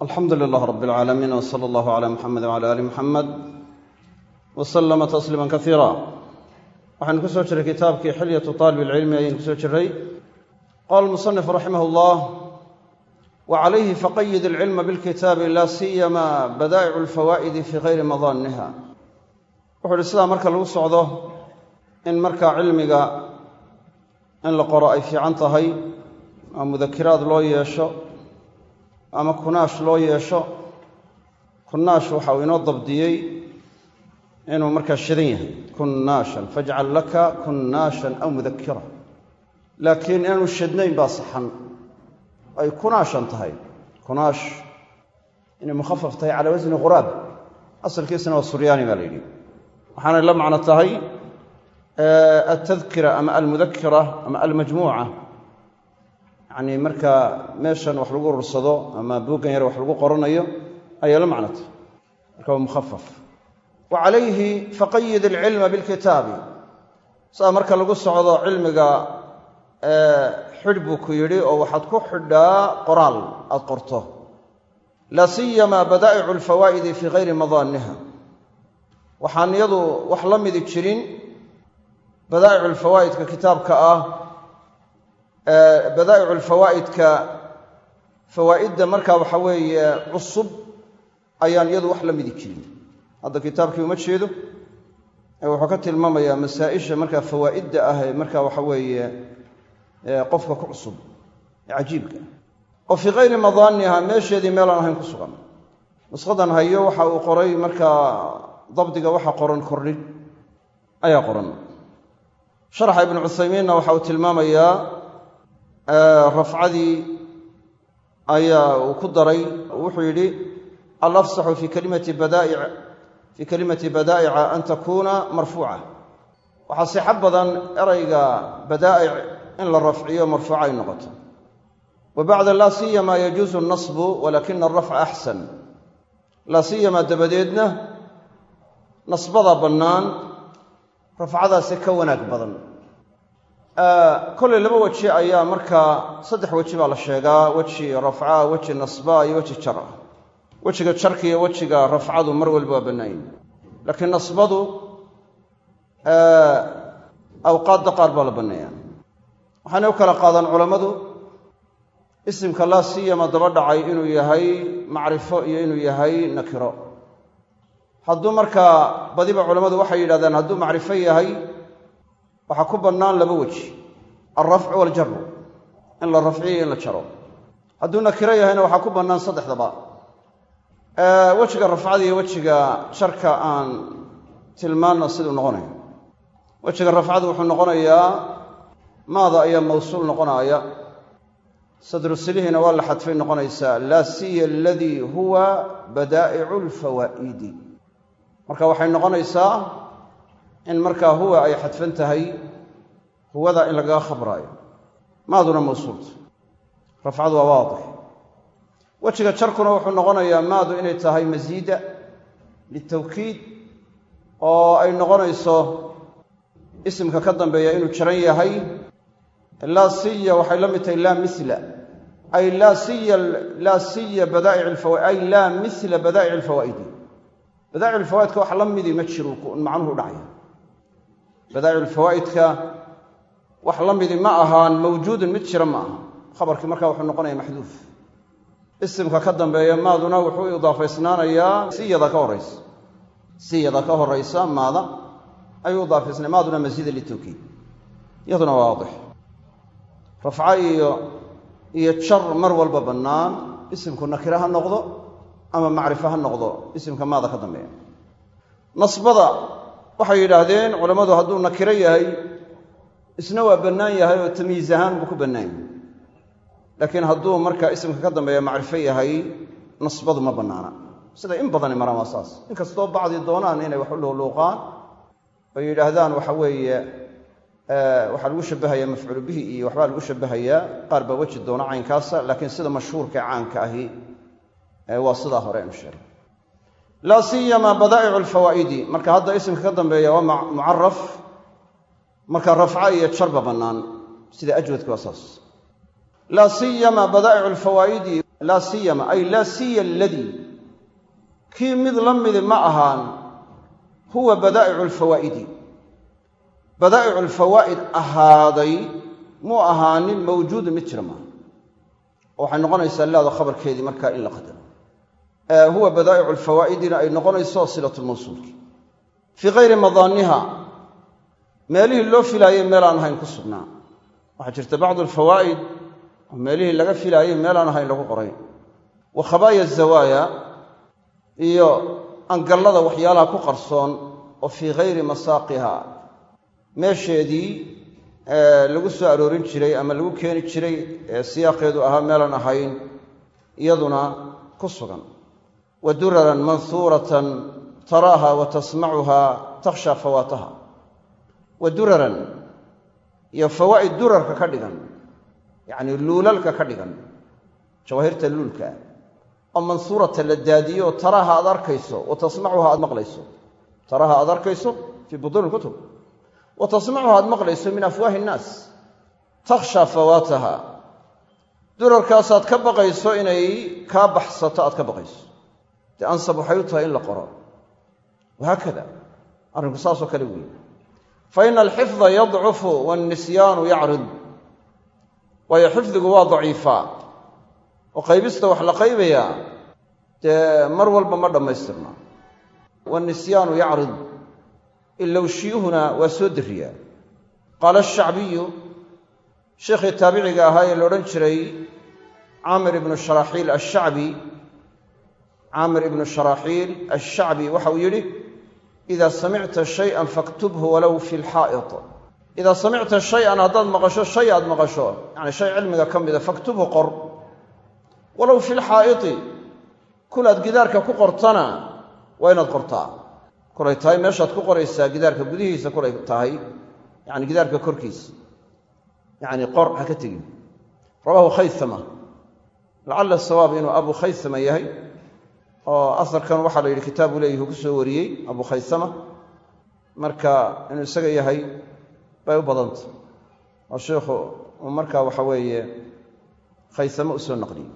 alxamdu lilah rab alcaalamiin w sala allahu cala muxamed wcala ali muxamed wa salama tasliima kaiira waxaynu ku soo jiray kitaabkii xilyatu taalib ilcilmi ayaynu ku soo jiray. Qaala almusanif raximah llah wa calayhi faqayid alcilma bilkitaabi laa siyama badaa'icu alfawaa'idi fii gayri madaaniha. Wuxuu uhi sidaa marka lagu socdo in markaa cilmiga in la qoro ay fiican tahay oo mudakiraad loo yeesho ama kunaash loo yeesho kunaash waxa uu inoo dabdiyey inuu markaa shidan yahay. Kunnaashan fajcal laka kunnaashan aw mudakira laakiin inaanu shidnayn baa saxan. Ay kunaashan tahay. Kunaash inay mukhafaf tahay calaa wasni quraab asalkiisana waa suryaani baa la yidhi. Waxaanay la macno tahay altadkira ama almudakira ama almajmuuca yacni markaa meeshan wax lagu urursado ama buuggan yar wax lagu qoranayo ayay la macno tahay marka waa mukhafaf wa calayhi faqayid alcilma bilkitaabi. Sidaa marka lagu socdo cilmiga xidh buu ku yidhi oo waxaad ku xidhaa qoraal aad qorto. Laa siyama badaa'icu alfawaa'idi fii gayri madaaniha. Waxaan iyadu wax la midi jirin badaa'icu alfawaa'idka kitaabka ah badaa'icu alfawaa'idka fawaa'idda markaa waxa weeye cusub ayaan iyadu wax la midi jirin hadda kitaabkii uma jeedo ee wuxuu ka tilmaamayaa masaa'isha markaa fawaa'idda ah markaa waxa weeye qofka ku cusub ee cajiibka. Oo fii kayri madaaniha meesheedii meelaan ahayn ku sugan. Nusqadan hayo waxa uu qoray markaa dabdiga waxa qoran kordhin ayaa qoran. Sharaxa ibnu cuthaymiinna waxa uu tilmaamayaa rafcadii ayaa uu ku daray. Wuxuu yidhi alafsaxu fii kalimati badaa'ica an takuuna marfuuca. Waxaa sixo badan erayga badaa'ic in la rafciyo marfuuca ay noqoto. Wa bacda laa siyama yajuusu nasbu walakina alrafca axsan. Laa siyama dabadeedna nasbada bannaan rafcadaasi ka wanaag badan kollay laba weji ayaa markaa saddex weji baa la sheegaa. Weji rafca weji nasba iyo weji jar ah wejiga jarka iyo wejiga rafcadu mar walba waa bannaanyin laakiin nasbadu awqaadda qaar baa la banneeyaa waxaanay u kala qaadaan culammadu isimka laa siyama daba dhacay inuu yahay macrifo iyo inuu yahay nakiro. Hadduu markaa badiba culammadu waxay yidhahdaan hadduu macrifo yahay waxaa ku bannaan laba weji. Alrafcu waljaru in la rafciyo in la jaro. Hadduu nakiro yahayna waxaa ku bannaan saddexdaba. Wejiga rafcada iyo wejiga jarka aan tilmaanna siduu noqonayo wejiga rafcadu wuxuu noqonayaa maada ayaa mawsuul noqonaaya. Sadru silihiina waa la xadfay noqonaysaa laa siya aladii huwa badaa'icu alfawaa'idi marka waxay noqonaysaa in markaa huwa ay xadfan tahay huwada in lagaga khabraayo. Maaduna mawsuulta rafcadu waa waadix. Wejiga jarkuna wuxuu noqonayaa maadu inay tahay masiida litawkiid oo ay noqonayso isimka ka dambeeya inuu jaran yahay. Laa siya waxay la mid tahay laa mila ay laa siya laa siya badaa'ic alfawa ay laa mila badaa'ic alfawaa'idi badaa'ic alfawaa'idka wax la midi ma jiro macnuhu dhacaya badaa'ic alfawaa'idka wax la midi ma ahaan mawjuudun mid jira ma aha. Khabarkii markaa wuxuu noqonaya maxduuf. Isimka ka dambeeya maaduna wuxuu idaafaysnaanayaa siyada ka horaysa siyada ka horaysa maada ayuu idaafaysnaya maaduna masiida litawkiid iyaduna waa waadix. Rafco iyo iyo jar mar walba bannaan isimku nakire ha noqdo ama macrifo ha noqdo isimka maada ka dambeeya. Nasbada waxay yidhaahdeen culammadu hadduu nakiro yahay isna waa bannaan yahay oo tamyiiz ahaan buu ku bannaan yahay. Laakiin hadduu markaa isimka ka dambeeya macrifo yahay nasbadu ma bannaana. Sida in badani maraan waa saas. Inkastoo bacdi doonaan inay wax u luuqluuqaan oo yidhaahdaan waxa weeye waxaa lagu shabbahaya mafcuulu bihi iyo waxbaa lagu shabbahayaa qaar baa weji doona caynkaasa laakiin sida mashhuurka caanka ahi waa sidaa hore anu sheegay laa siyama badaa'icu alfawaa'idi marka hadda isimka ka dambeeya waa mucaraf marka rafca iyo jarba bannaan. Sida ajwadka waa saas. Laa siyama badaa'icu alfawaa'idi laa siyama ay laa siya aladii kii mid la midi ma ahaan huwa badaa'icu alfawaa'idi badaa'icu alfawaa'id ahaaday muu ahaanin mawjuudun mid jira waxay noqonaysaa laada khabarkeedii markaa in la qadaro huwa badaa'icu alfawaa'idina ay noqonayso silatulmawsuulki fii kayri madaaniha meelihii loo filaayey meelaan ahayn ku sugnaa. Waxaa jirta bacdu alfawaa'id oo meelihii laga filaayey meelaan ahayn lagu qoray wa khabaaya zawaaya iyo angallada waxyaalaha ku qarsoon oo fii hayri masaaqiha meesheedii lagu soo aroorin jiray ama lagu keeni jiray ee siyaaqeedu ahaa meelaan ahayn iyaduna ku sugan wa duraran manhuuratan taraaha wa tasmacuha takhsha fawaataha. Wa duraran iyo fawaa'id durarka ka dhigan yacnii luulalka ka dhigan jawaahirta luulka oo mansuurata la daadiyo taraha aad arkayso wa tasmacuha aad maqlayso. Taraha aad arkayso fii butuuni ilkutub wa tasmacuha aad maqlayso min afwaahi ka baqayso ka baqayso dee ansab waxay u tahay in la qoro. Wahaakada arrinku saasoo kale weeye fa ina alxifda yadcufu waannisyaanu yacrid. Waayo xifdigu waa daciifaa oo qaybista wax la qaybayaa dee mar walba ma dhammaystirna. Waannisyaanu yacrid. Ilowshiyuhuna waa soo dariyaa qaala ashacbiyu sheikhii taabiciga ahaa ee la odhan jiray caamir ibnu sharaaxiil ashacbi caamir ibnu sharaaxiil ashacbi waxa uu yidhi idaa samicta shayan faktubhu walow fi lxaa'id idaa samicta shay-an haddaad maqasho shay aad maqasho. Yacni shay cilmiga ka mida faktubhu qor. Walow fi lxaa'idi kulaad gidaarka ku qortana waa inaad qortaa. Kulay tahay meeshaad ku qoraysaa gidaarka gudihiisa kulay tahay. Yacni gidaarka korkiisa. Yacni qor ha ka tegin rawaahu khaysama lacalla sawaab inuu abu khaysama yahay oo asarkan waxaa la yidhi kitaabu leeyihi ku soo wariyey abu khaysama. Marka inuu isaga yahay bay u badanta oo sheikhu uu markaa waxa weeye khaysame u soo naqliyey.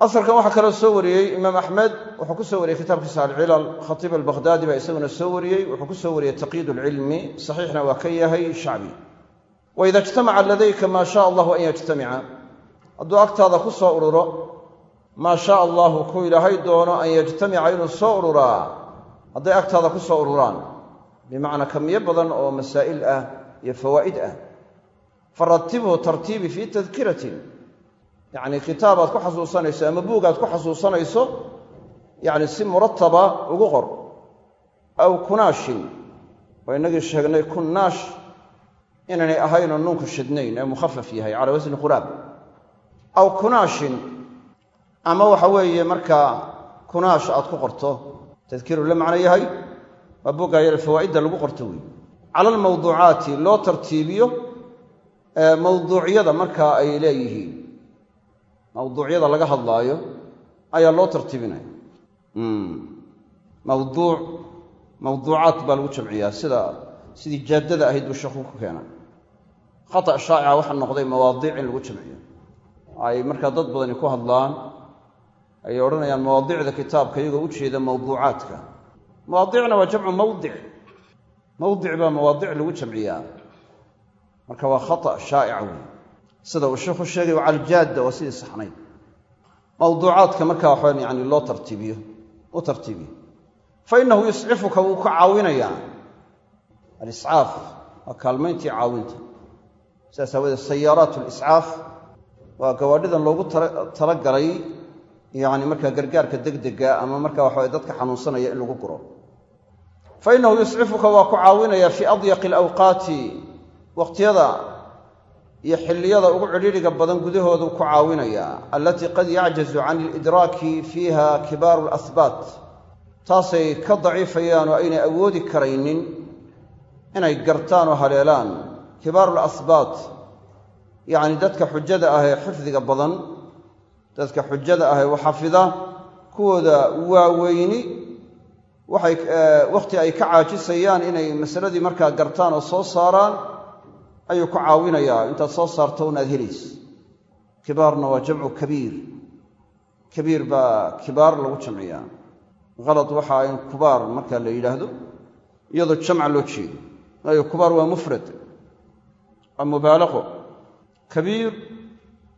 Asarkan waxaa kaloo soo wariyey imaam axmed wuxuu ku soo wariyey kitaabkiisa alcilal. Khatiib albakhdadi baa isaguna soo wariyey wuxuu ku soo wariyey taqyiid alcilmi saxiixna waa ka yahay shacbi. Waida ijtamaca ladayka maa shaa allahu an yajtamica. Hadduu agtaada ku soo ururo maa shaa allahu ku ilaahay doono an yajtamica inuu soo ururaa? Hadday agtaada ku soo ururaan bimacnaa kamiyo badan oo masaa'il ah iyo fawaa'id ah. Faratibhu tartiibi fii tadkiratin yacni kitaabaad ku xasuusanayso ama buugaad ku xasuusanayso yacni si murataba ugu qor. Aw kunaashin. Waa inagii sheegnay kunnaash inaynay ahaynoo nuunku shidnayn ee mukhafaf yahay calaa wasni quraab. Aw kunaashin ama waxa weeye markaa kunaash aad ku qorto tadkiiru la macno yahay waa buugga yar fawaa'idda lagu qorto wey cala almawduucaati loo tartiibiyo mawduucyada markaa ay leeyihiin. Mawduucyada laga hadlaayo ayaa loo tartiibinaya. Mawduuc mawduucaat baa lagu jamciyaa sida sidii jaaddada ahayd buu sheekhu ku keenay. Khata shaa'ica waxaa noqday mawaadiic in lagu jamciyo. Ay markaa dad badani ku hadlaan ayay odhanayaan mawaadicda kitaabka iyagoo u jeeda mawduucaadka. Mawaadicna waa jamcu mawdic mawdic baa mawaadic lagu jamciyaa. Marka waa khata shaa'ica wey sida uu sheikhu sheegay waa caljaadda waa sidii saxnayd. Mawduucaadka markaa waxaa yani loo tartiibiyo u tartiibiyo. Fa innahu yuscifuka wuu ka caawinayaa. Aliscaaf waa kaalmayntii caawinta. Sidaas aawadeed sayaaraat liscaaf waa gawaadhidan loogu talagalay yacni markaa gargaarka degdega ama marka waxawaye dadka xanuunsanaya in lagu guro. Fa innahu yuscifuka waa ku caawinayaa fii adyaqi alawqaati waqtiyada iyo xilliyada ugu cidhiidhiga badan gudahoodu ku caawinayaa allatii qad yacjazu can ilidraaki fiiha kibaaru alasbaat. Taasay ka daciifayaan oo aynay awoodi karaynin inay gartaan oo haleelaan. Kibaaru alasbaat yacni dadka xujada ah ee xifdiga badan dadka xujada ah ee waxafida kuwooda waaweyni wakhti ay ka caajisayaan inay masaladii markaa gartaan oo soo saaraan ayuu ku caawinayaa intaad soo saarto unaad helayso. Kibaarna waa jamcu kabiir. Kabiir baa kibaar lagu jamciyaa. Halad waxa in kubaar marka la yidhaahdo iyadoo jamca loo jeedo. Waayo kubaar waa mufrad waa mubaalaqo kabiir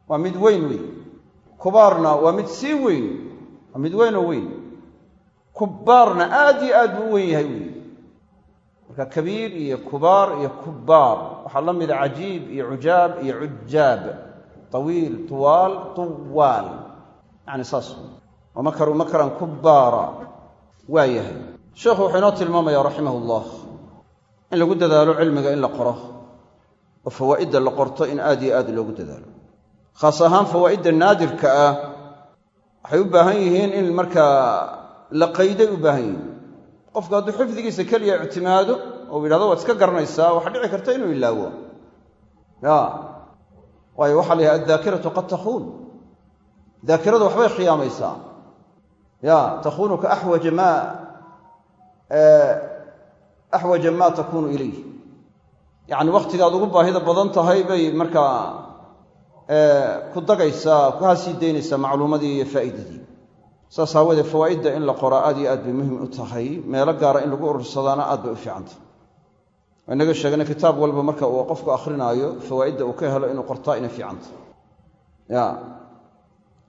waa mid weyn wey kubaarna waa mid sii weyn waa mid weynoo weyn. Kubbaarna aad iyo aad buu u weyn yahay wey marka kabiir iyo kubaar iyo kubbaar waxaa la mida cajiib iyo cujaab iyo cujaab tawiil tuwaal tuwaal. Yacni saas. Wa makaruu makran kubbaara waa yahay. Sheekhu wuxuu inoo tilmaamaya raximah ullah in lagu dadaalo cilmiga in la qoro oo fawaa'idda la qorto in aad iyo aad loogu dadaalo khaas ahaan fawaa'idda naadirka ah waxay u baahan yihiin in markaa la qayday u baahan yihiin. Qofku hadduu xifdigiisa keliya ictimaado oo yidhahdo waad iska garanaysaa waxaa dhici karta inuu ilaawo. Ya waayo waxaa la yidhaha addaakiratu qad takhuun. Daakiradu waxbay khiyaamaysaa. Ya takhuunuka axwaja maa axwaja maa takuunu ilayh yacni wakhtigaad ugu baahida badan tahay bay markaa ku dagaysaa kaa sii daynaysaa macluumadii iyo faa'iidadii. Saas aawoodee fawaa'idda in la qoraa aad iyo aad bay muhiim u tahay. Meelo gaara in lagu urursadaana aad bay u fiicantah waa inaga sheegnay kitaab walba marka uu qofku akhrinaayo fawaa'idda uu ka helo inuu qortaa inay fiicantah ya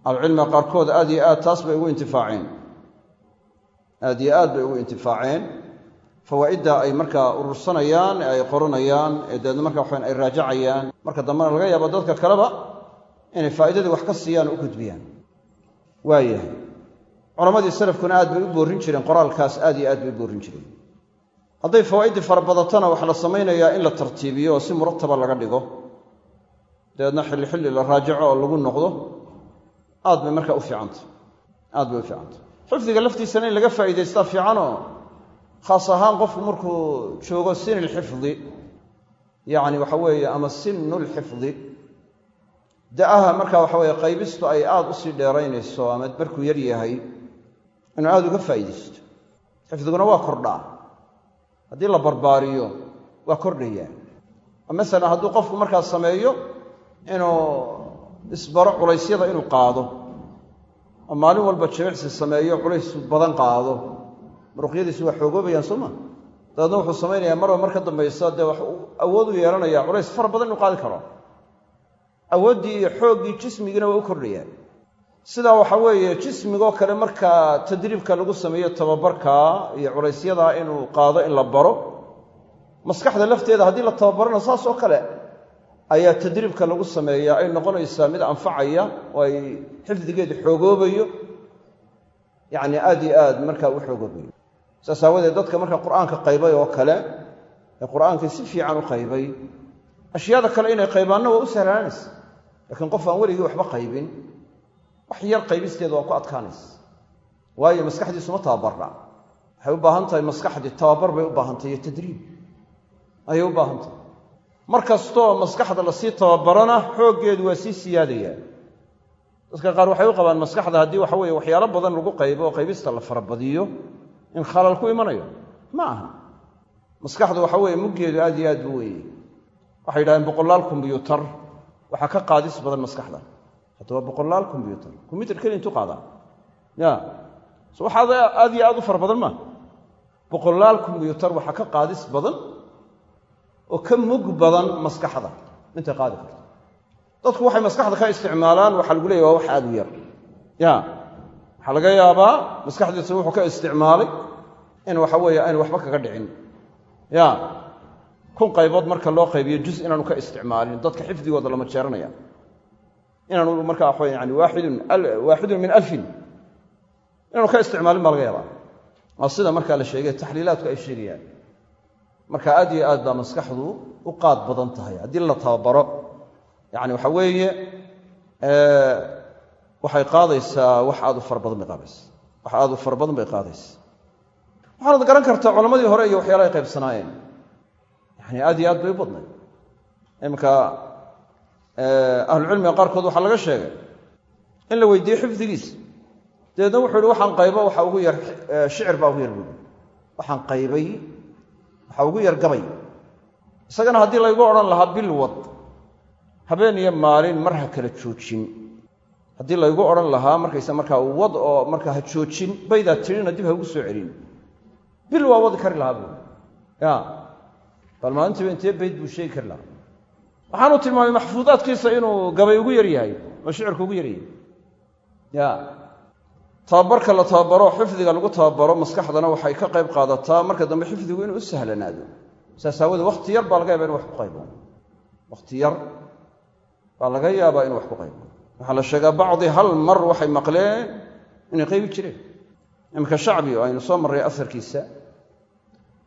ahlucilmiga qaarkood aad iyo aad taas bay ugu intifaaceen. Aad iyo aad bay ugu intifaaceen. Fawaa'idda ay markaa urursanayaan ee ay qoranayaan ee dabeedna marka waxawan ay raajacayaan. Marka dambena laga yaabo dadka kaleba inay faa'iidadii wax ka siiyaan oo u gudbiyaan. Waayahay culammadii salafkuna aad bay u boorrin jireen qoraalkaas aad iyo aad bay u boorrin jireen. Hadday fawaa'iddii fara badatana waxaa la samaynayaa in la tartiibiyo oo si murataba laga dhigo. Dabeedna xilli xilli la raajaco oo lagu noqdo aad bay markaa u fiicanta aad bay u fiicanta xifdiga laftiisana in laga faa'iidaystaa fiicanoo khaas ahaan qofku markuu joogo sini lxifdi yacni waxa weeye ama sinu lxifdi da'aha marka waxa weeye qaybistu ay aad u sii dheeraynayso ama barkuu yar yahay inuu aada uga faa'iidaysto. Xifdiguna waa kordhaa. Haddii la barbaariyo waa kordhayaa masalan hadduu qofku markaa sameeyo inuu isbaro culaysyada inuu qaado. Oo maalin walba jimicsi sameeyo culays badan qaado. Muruqyadiisu waa xoogoobayaan soo ma? Dabeedna wuxuu samaynayaa marba mar ka dambaysa dee wax awood u yeelanaya culays fara badan inuu qaadi karo awooddii iyo xooggii jismigiina waa u kordhayaan sidaa waxa weeye jismigoo kale markaa tadriibka lagu sameeyo tababarkaa iyo culaysyadaa inuu qaado in la baro maskaxda lafteeda haddii la tababarana saas oo kale ayaa tadriibka lagu sameeyaa. Ay noqonaysaa mid anfacaya oo ay xifdigeedu xoogoobayo yacni aad iyo aad markaa u xoogoobayo. Saas aawadeed dadka marka qur'aanka qaybay oo kale ee qur'aankii si fiican u qaybay ashyaada kale inay qaybaanna waa u sahlaanaysa laakiin qof aan weligii waxba qaybin. Wax yar qaybisteeda waa ku adkaanaysa. Waayo maskaxdiisu ma tababarna. Waxay u baahan tahay maskaxdii tababar bay u baahantahy iyo tadriib. Ayay u baahan tahay. Mar kastoo maskaxda la sii tababarana xooggeedu waa sii siyaadaya dadka qaar waxay u qabaan maskaxda haddii waxa weye waxyaalo badan lagu qaybo oo qaybista la farabadiyo in khalal ku imanayo. Ma aha. Maskaxdu waxa weeye muggeedu aad iyo aad buu weeye waxay yidhahdeen boqolaal kombyuutar waxaa ka qaadis badan maskaxda. Hadda waa boqolaal kombyuutar kombyutar keli intuu qaadaa ya. So waxaad aad iyo aad u fara badan maa boqolaal kombyuutar waxaa ka qaadis badan oo ka mug badan maskaxda. Intay qaadi karto. Dadku waxay maskaxda ka isticmaalaan waxaa lagu leeyahy waa wax aad u yar. Ya. Waxaa laga yaabaa maskaxdiisa wuxuu ka isticmaalay in waxa weeye aynu waxba kaga dhicin. Ya kun qaybood marka loo qaybiyo juz inaanu ka isticmaalin. Dadka xifdigooda lama jeeranaya. Inaanu marka waxa yani waaxidun min alfin. Inaanu ka isticmaalin baa laga yaabaa. Waa sida markaa la sheegay taxliilaadku ay sheegayaan. Marka aad iyo aad baa maskaxdu u qaad badan tahay. Haddii la tababaro yani waxa weeye waxay qaadaysaa wax aad u fara bay qaadaysa. Wax aad u fara bay qaadaysa. Waxaanad garan kartaa culammadii hore iyo waxyaala ay qaybsanaayeen yani aad iyo aad bay u badnay iminka ahlucilmiga qaarkood waxaa laga sheegay in la weydiiye xifdigiisa. Dabeedna wuxuu yihi waxaan qaybo waxa ugu yar shicir baa ugu yar buui waxaan qaybay waxaa ugu yar gabay. Isagana haddii laygu odhan lahaa bil wad habeen iyo maalin mar ha kala joojin. Haddii laygu odhan lahaa markaysa markaa wad oo markaa ha joojin baydaad tidhina dib ha ugu soo celin. Bil waa wadi kari lahaa buu ya bal maalintiiba intee bayd buu sheegi kari lahaa. Waxaanu tilmaamay maxfuudaadkiisa inuu gabay ugu yar yahay oo shicirka ugu yaryahay ya. Tababarka la tababaro xifdiga lagu tababaro maskaxdana waxay ka qayb qaadataa marka dambe xifdigu inuu u sahlanaado. Saas aawoodee wakhti yar baa laga yaaba inu wax ku qaybo wakhti yar baa laga yaabaa inuu wax ku qaybo waxaa la sheegaa bacdi hal mar waxay maqleen inay qaybi jireen. Iminka shacbi oo aynu soo marray asarkiisa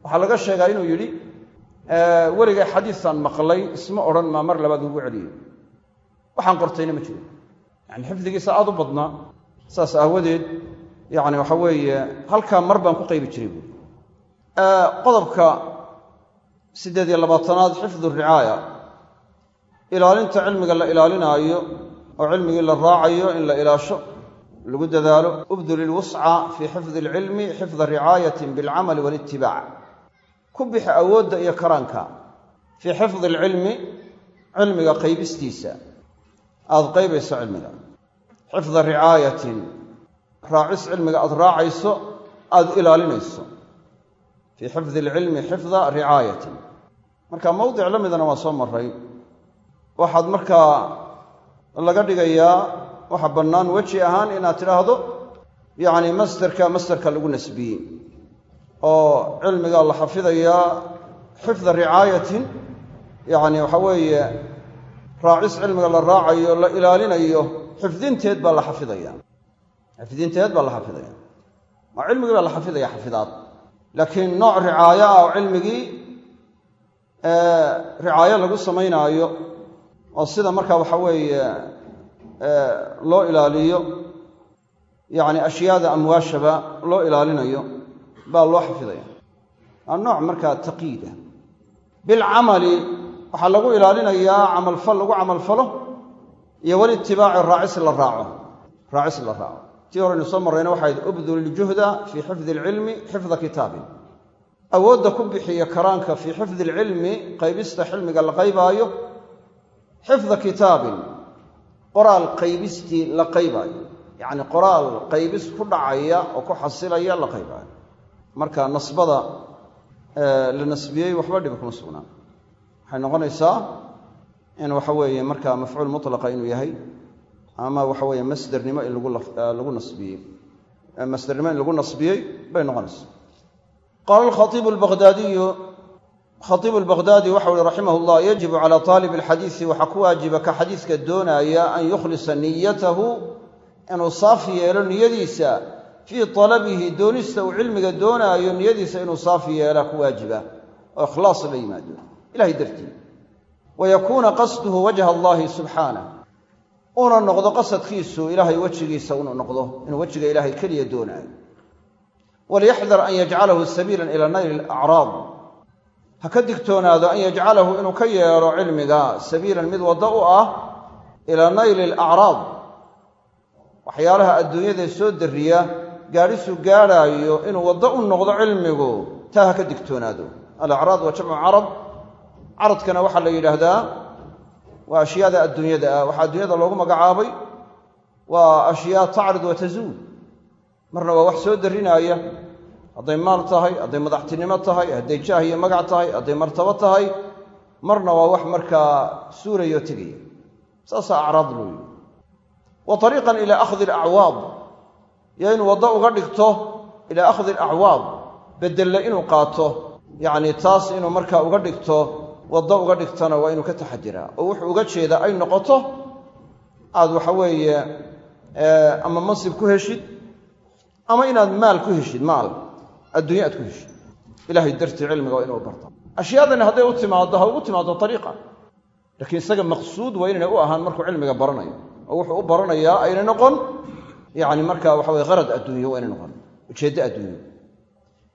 waxaa laga sheegaa inuu yidhi weligay xadiisaan maqlay isma odhan maa mar labaad ugu celiyey waxaan qortayna ma jiro yani xifdigiisa aada u badnaa. Saas aawadeed yani waxa weeye halkaa mar baan ku qaybi jiray buui qodobka siddeed iyo labaatanaad xifdu ricaaya. Ilaalinta cilmiga la ilaalinaayo oo cilmigii la raacayo in la ilaasho lagu dadaalo ubdul ilwusca fii xifdi alcilmi xifda ricaayatin bilcamali walitibaac ku bixi awoodda iyo karaanka fii xifdi alcilmi cilmiga qaybistiisa. Aada qaybayso cilmiga. Xifda ricaayatin raacis cilmiga aada raacayso aada ilaalinayso. Fii xifdi alcilmi xifda ricaayatin marka mowdic la midana waa soo maray waxaad markaa laga dhigayaa waxa bannaan weji ahaan inaad tidhaahdo yacni masderka masderka lagu nasbiyey oo cilmigaa la xafidayaa xifda ricaayatin yacni waxa weeye raacis cilmiga la raacayo la ilaalinayo xifdinteed baa la xafidaya. Xifdinteed baa la xafidaya. Maa cilmigii baa la xafidaya xafidaad. Laakiin nooc ricaayo ah oo cilmigii ricaayo lagu samaynaayo oo sida marka waxa weeye loo ilaaliyo yacni ashyaada amwaashaba loo ilaalinayo baa loo xafidaya waa nooc markaa taqiid ah. Bilcamali waxaa lagu ilaalinayaa camalfal lagu camalfalo iyo walitibaaci raacis la raaco. Raacis la raaco. Tii horeynu soo marrayna waxayd ubdul iljuhda fii xifdi alcilmi xifda kitaabin. Awoodda ku bixiya karaanka fii xifdi alcilmi qaybista xilmiga la qaybaayo xifda kitaabin qoraal qaybistii la qaybaayo. Yacni qoraal qaybis ku dhacaya oo ku xasilaya la qaybaayo marka nasbada la nasbiyey waxba dhibi kuma sugnaan waxay noqonaysaa in waxa weeye marka mafcuul mutlaqa inuu yahay ama waxa weeye masdernimo in lagu nasbiyey. Masdernimo in lagu nasbiyey bay noqonaysaa. Qaala alkhaiibu albaqhdaadiyu khaiibu albaqhdaadi waxau uhi raximah llah yajibu cala taalib alxadiisi waxaa ku waajiba ka xadiiska doonaya an yukhlisa niyatahu inuu saafi yeelo niyadiisa fii talabihi doonista uu cilmiga doonaayo niyadiisa inuu saafi yeelaa ku waajiba oo ikhlaas la yimaado ilahay dartii wa yakuuna qasduhu wajha allahi subxaanah uuna noqdo qasadkiisu ilaahay wejigiisa unu noqdo inuu wejiga ilaahay keliya doonaayo. Waliyaxdar an yajcalahu sabiilan ila nayli alacraad ha ka digtoonaado an yajcalahu inuu ka yeelo cilmiga sabiilan mid waddo u ah ilaa nayli alacraad waxyaalaha adduunyada soo darriya gaadhisuu gaadhaayo inuu waddo u noqdo cilmigu taa ka digtoonaado. Alacraad waa jamcu carad caradkana waxaa la yidhaahdaa waa ashyaada adduunyada ah. Waxaa adduunyada loogu magacaabay waa ashyaa tacrid wa tazuul. Marna waa wax soo darrinaaya hadday maal tahay hadday madaxtinimo tahay hadday jaah iyo magac tahay hadday martabo tahay marna waa wax markaa suurayo tegaya. Saasaa acraad loo yidhi. Wa ariiqan ilaa akhdi alacwaad iyo inuu waddo uga dhigto ilaa akhdi alacwaad bedelle inuu qaato. Yacni taas inuu markaa uga dhigto waddo uga dhigtona waa inuu ka taxadiraa oo wuxuu uga jeedaa ay noqoto aad waxa weeye ama mansib ku heshid ama inaad maal ku heshid maal. Adduunya aad ku heshid. Ilahay dartii cilmiga waa inuu barta ashyaadani hadday u timaaddo ha ugu timaaddo ariiqa laakiin isaga maqsuud waa inaynay u ahaan markuu cilmiga baranayo. Oo wuxuu u baranayaa aynay noqon yani marka waxa weye qarad adduunye waa inay noqon ujeeddo adduunye.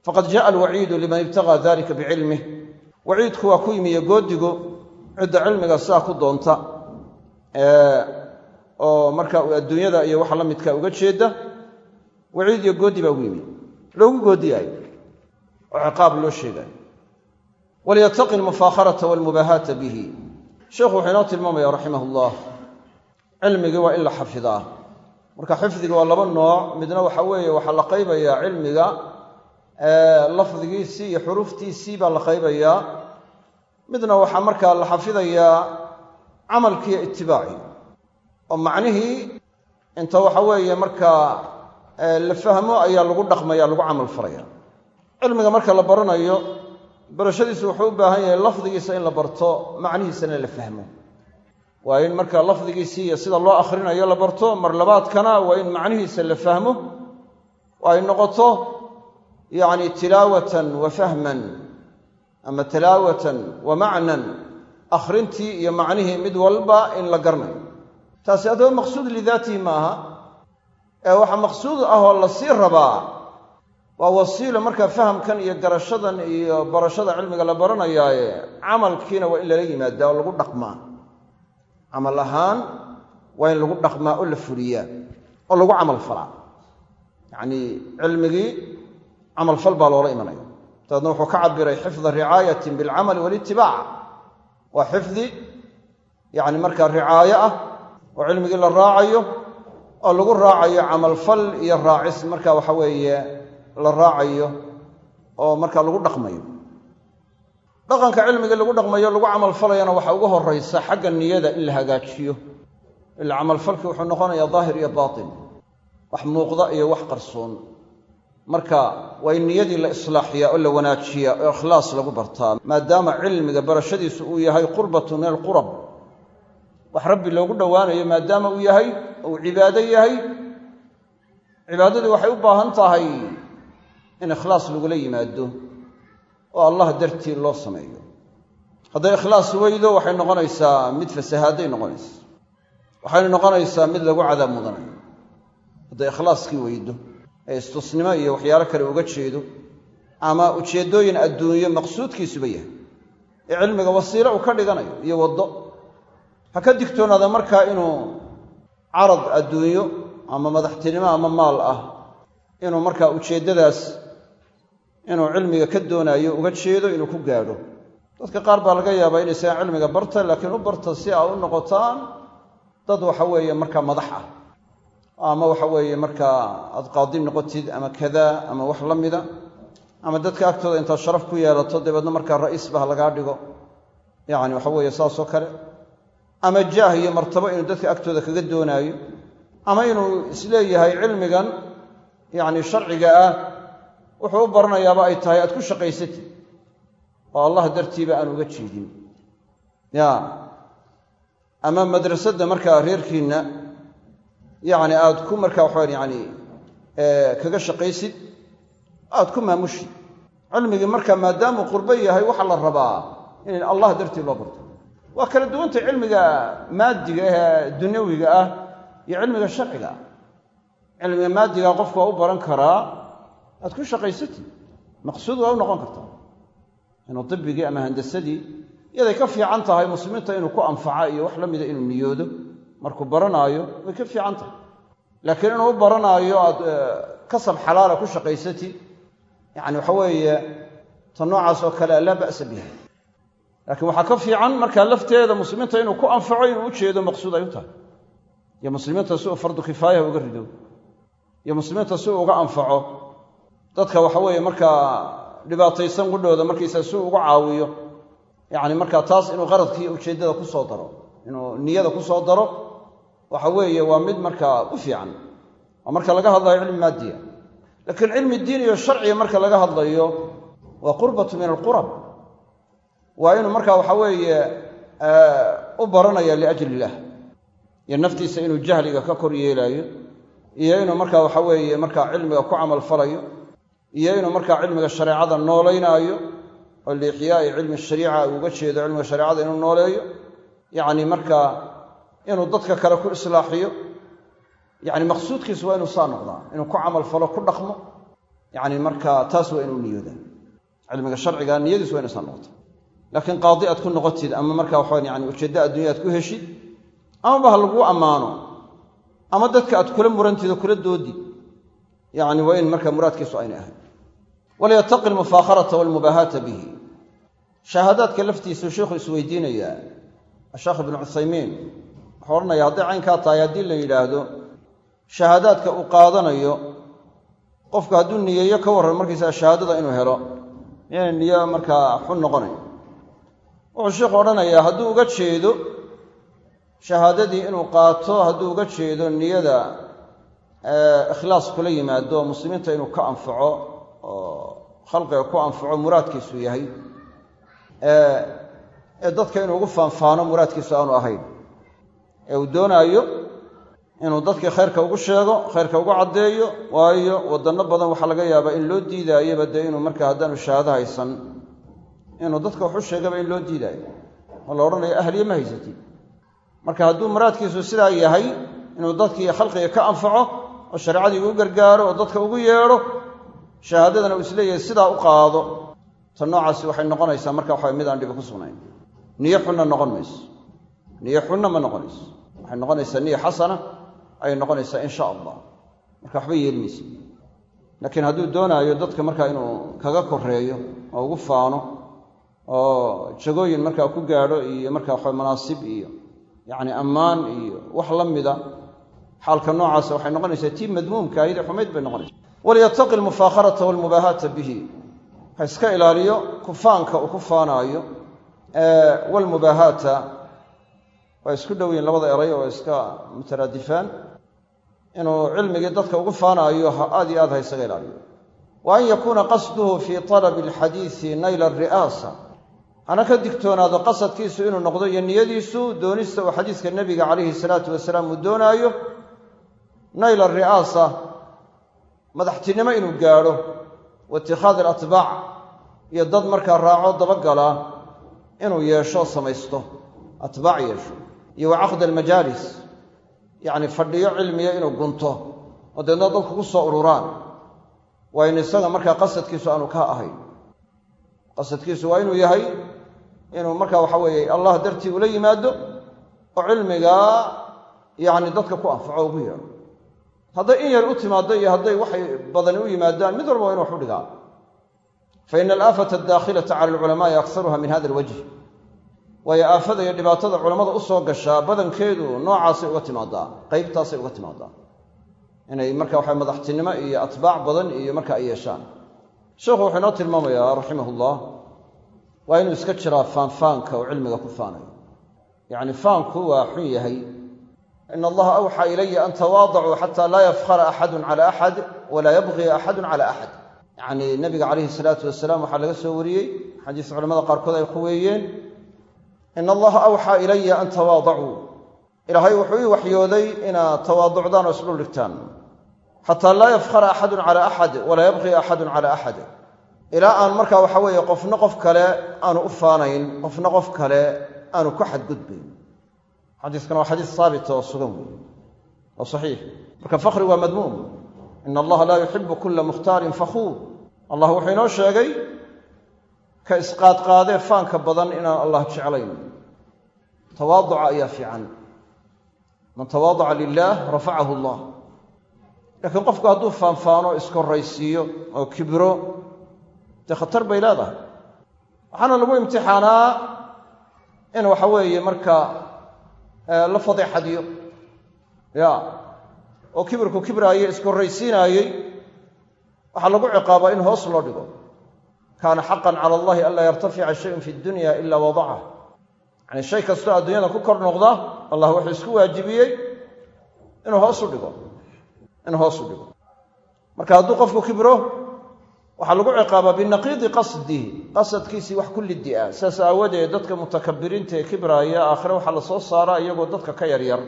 Faqad jaءa alwaciidu liman ibtagaa dalika bicilmih waciidku waa ku yimiyo goodigu cidda cilmiga sidaa ku doonta oo marka adduunyada iyo waxa la midka uga jeeda waciid iyo goodi baa ugu yimi. Loogu goodiyaayo oo ciqaab loo sheegaayo walyataqi almufaakharata walmubaahaata bihi. Sheikhu wuxuu inoo tilmaamaya raximah ullah cilmigii waa in la xafidaa marka xifdiga waa laba nooc midna waxa weeye waxaa la qaybayaa cilmiga lafdigiisii iyo xuruuftiisii baa la qaybayaa midna waxaa markaa la xafidayaa camalkiiyo itibaacii oo macnihii inta waxa weeye markaa la fahmo ayaa lagu dhaqmaya lagu camal falaya cilmiga marka la baranayo barashadiisu wuxuu u baahan yahay lafdigiisa in la barto macnihiisana la fahmo waa in marka lafdigiisii iyo sida loo akhrinayo la barto mar labaadkana waa in macnihiisa la fahmo oo ay noqoto yacni tilaawatan wa fahman ama tilaawatan wa macnan akhrintii iyo macnihii mid walba in la garnayo taasi adaba maqsuud lidaatihi ma aha ee waxaa maqsuud ah oo la sii rabaa waa wasiilo markaa fahamkan iyo garashadan iyo barashada cilmiga la baranayaaye camalkiina waa in lala yimaadaa oo lagu dhaqmaa camal ahaan waa in lagu dhaqmaa oo la fuliyaa oo lagu camal falaa yacnii cilmigii camalfal baa loola imanaya. Dabeedna wuxuu ka cabiray xifda ricaayatin bilcamali walitibaac waa xifdi yacni markaa ricaayo ah oo cilmigii la raacayo oo lagu raacayo camalfal iyo raacis. Marka waxa weeye la raacayo oo markaa lagu dhaqmayo dhaqanka cilmiga lagu dhaqmayo lagu camalfalayana waxaa ugu horaysa xagga niyada in la hagaajiyo. Ila camalfalkii wuxuu noqonayaa daahir iyo baatin wax muuqda iyo wax qarsoon. Marka waa in niyadii la islaaxiyaa oo la wanaajiyaa oo ikhlaas lagu bartaa maadaama cilmiga barashadiisu uu yahay qurbatu min alqurab. Wax rabbi loogu dhowaanayo maadaama uu yahay uu cibaado yahay cibaadadii waxay u baahan tahay in ikhlaas lagula yimaado oo allah dartii loo sameeyo. Hadday ikhlaas weydo waxay noqonaysaa mid fasahaaday noqonaysa. Waxayna noqonaysaa mid lagu cadaab mudanayo. Hadday ikhlaaskii weydo ee istusnimo iyo waxyaalo kale uga jeedo ama ujeeddooyin adduunyo maqsuudkiisuba yahay ee cilmiga wasiilo uu ka dhiganayo iyo waddo ha ka digtoonaada markaa inuu carad adduunyo ama madaxtinimo ama maal ah inuu markaa ujeeddadaas inuu cilmiga ka doonaayo uga jeedo inuu ku gaadho. Dadka qaar baa laga yaabaa inaysagaan cilmiga barta laakiin u barta si aa u noqotaan dad waxa weeye markaa madax ah ama waxa weeye markaa aad qaadi noqotid ama kadaa ama wax la mida ama dadka agtooda intaad sharaf ku yeelato dabeedna markaa ra'iisba ha lagaa dhigo. Yacni waxa weeye saasoo kale. Ama jaah iyo martabo inuu dadka agtooda kaga doonaayo ama inuu is leeyahay cilmigan yacni sharciga ah wuxuu u baranayaaba ay tahay aad ku shaqaysatid. Oo allah dartiiba aan uga jeedin. Ya. Ama madrasadda markaa reerkiinna yacni aad ku markaa waxawan yani kaga shaqaysid aad ku maamushid cilmigii markaa maadaamuu qurbo yahay waxaa la rabaa in allah dartii loo barto. Waa kala duwantay cilmiga maadiga ee dunyawiga ah iyo cilmiga sharciga. Ah cilmiga maadiga qofku waa u baran karaa aad ku shaqaysatid. Maqsuud waa u noqon kartaa. Inuu dibigii ama handasadii iyaday ka fiican tahay muslimiinta inuu ku anfaca iyo wax la mida inuu niyoodo. Markuu baranaayo way ka fiican tahay. Laakiin inuu u baranaayo aad kasab xalaala ku shaqaysatid yacni waxa weeye ta noocaas oo kale laa ba'sa biha laakiin waxaa ka fiican markaa lafteeda muslimiinta inuu ku anfaco inuu u jeedo maqsuud ay u tahay. Iyo muslimiinta si uu fardu kifaayah uga rido iyo muslimiinta si uu uga anfaco dadka waxa weeye markaa dhibaataysan qudhooda markaysaa si ugu caawiyo yacni markaa taas inuu qaradkii ujeeddada ku soo daro inuu niyada ku soo daro waxa weeye waa mid markaa u fiican. Waa marka laga hadlayo cilmi maadiya laakiin cilmi diin iyo sharciga marka laga hadlayo waa qurbatu min alqurab. Waa inuu markaa waxa weeye u baranaya liajli illah iyo naftiisa inuu jahliga ka kor yeelaayo iyo inuu markaa waxa weeye markaa cilmiga ku camal falayo iyo inuu markaa cilmiga shareecada noolaynaayo oo liixyaai cilmi shariica uu uga jeedo cilmiga shareecada inuu nooleeyo yacni markaa inuu dadka kale ku islaaxiyo yacni maqsuudkiisu waa inuu saa noqdaa inuu ku camal falo ku dhaqmo yacni markaa taas waa inuu niyooda. Cilmiga sharciga niyadiisu waa inu saa noqota laakiin qaadi aad ku noqotid ama markaa waxaan yani ujeeddo addunya aad ku heshid amaba ha laguu ammaano ama dadka aad kula murantid oo kula doodid yacni waa in markaa muraadkiisu aynay ahayn walyataqi almufaakharata walmubaahaata bihi shahaadaadka laftiisuu sheikhu isweydiinayaa asheekh ibnu cuthaymiin wuxuu odhanaya hadday caynkaa tahay haddii la yidhaahdo shahaadaadka uu qaadanayo qofku hadduu niyeeyo ka warran markaysaa shahaadada inuu helo inay niyo markaa xun noqonayo wuxuu sheikhu odhanayaa hadduu uga jeedo shahaadadii inuu qaato hadduu uga jeedo niyada ikhlaas kula yimaado muslimiinta inuu ka anfaco oo khalqiga ku anfaco muraadkiisu yahay ee dadka inuu ugu faanfaano muraadkiisu aanu ahayn. Ee uu doonaayo inuu dadkii khayrka ugu sheego khayrka ugu caddeeyo waayo waddanno badan waxaa laga yaabaa in loo diidaayaba dee inuu markaa haddaanu shahaado haysan inuu dadka waxu sheegaba in loo diidaayo. Oo la odhanayo ahliye ma haysatid. Marka hadduu muraadkiisu sidaa yahay inuu dadkii khalqiga ka anfaco oo shareecadii ugu gargaaro oo dadka ugu yeedho shahaadadana uu is leeyahay sidaa u qaado ta noocaasi waxay noqonaysaa marka waxa mid aan dhibi ku sugnayn. Niyo xunna noqon mayso. Niyo xunna ma noqonayso waxay noqonaysaa niyo xasana ayay noqonaysaa in sha allah. Marka waxba yeeli maysa laakiin hadduu doonaayo dadka markaa inuu kaga koreeyo oo ugu faano oo jagooyin markaa ku gaadho iyo markaa waxa manaasib iyo yacni ammaan iyo wax la mida xaalka noocaasa waxay noqonaysaa tii madmuumka ahayd ee xumayd bay noqonaysa waliyataqi almufaakharata walmubaahaata bihi ha iska ilaaliyo kufaanka uu ku faanaayo walmubaahaata waa isku dhow yihiin labada eray oo iska mutaraadifaan inuu cilmigii dadka ugu faanaayo aad iyo aad ha isaga ilaaliyo wa an yakuuna qasduhu fii talabi alxadiisi nayla ari'aasa hana ka digtoonaado qasadkiisu inuu noqdo iyo niyadiisu doonista uu xadiiska nebiga calayhi salaatu wasalaam uu doonaayo nayla ari'aasa madaxtinimo inuu gaadho wa itikhaadi alatbaac iyo dad markaa raaco dabagala inuu yeesho samaysto atbaac yeesho. Iyo wa caqdi almajaalis yacni fadhiyo cilmiya inuu gunto oo deedna dadku ku soo ururaan. Waa in isaga markaa qasadkiisu aanu ka ahayn qasadkiisu waa inuu yahay inuu markaa waxa weeye allah dartii ula yimaado oo cilmigaa yacni dadka ku anfaco ugu yeedho hadday in yar u timaaddo iyo hadday waxay badani u yimaadaan mid walba waa inu wax u dhigaa. Fa ina alaafata adaakhilata cala alculamaai akharuha min hada alwajh waayo aafada iyo dhibaatada culammada u soo gashaa badankeedu noocaasay uga timaadaa qaybtaasay uga timaadaa inay marka waxa madaxtinimo iyo atbaac badan iyo marka ay yeeshaan. Sheikhu wuxuu inoo tilmaamayaa raximahullah waa inuu iska jiraa faanfaanka oo cilmiga ku faanayo. Yacni faanku waa xun yahay ina allaha awxaa ilaya an tawaadacuu xataa laa yafkhara axadun cala axad walaa yabqii axadun cala axad yacnii nabiga calayhi salaatu wasalaam waxaa laga soo wariyey xadiis culamada qaarkood ay quweeyeen ina allaha awxaa ilaya an tawaadacuu ilaahay wuxuu ii waxyooday inaad tawaaducdaan oo isdhul dhigtaan xataa laa yafkhara axadun cala axad walaa yabqii axadun cala axad ilaa aan markaa waxa weeye qofna qof kale aanu u faanayn qofna qof kale aanu ku xadgudbayn xadiiskan waa xadiis saabita oo sugan weeye oo saxiix. Marka fakhri waa madmuum. Ina allaha laa yuxibu kula mukhtaarin fakhuur allah wuxuu inoo sheegay ka isqaadqaadee faanka badan inaan allah jeclayn. Tawaaduca ayaa fiican. Man tawaadaca lilaah rafacahu allah. Laakiin qofku hadduu faanfaano iskorraysiiyo oo kibro dee khatar bay leedahay. Waxaana lagu imtixaanaa in waxa weeye marka la fadeexadiyo ya. Oo kibirku kibraayey iskorraysiinaayey waxaa lagu ciqaabaa in hoos loo dhigo. Kaana xaqan cala allahi anlaa yartafica shayun fi dunya ila wadacah yacni shay kastoo adduunyada ku kor noqda allah wuxuu isku waajibiyey inuu hoos dhigo. Inuu hoos dhigo. Marka hadduu qofku kibro waxaa lagu ciqaabaa binaqiidi qasdihi qasadkiisii wax ku liddi ah. Sidaas aawadeed dadka mutakabiriinta ee kibraaya aakhire waxaa la soo saaraa iyagoo dadka ka yaryar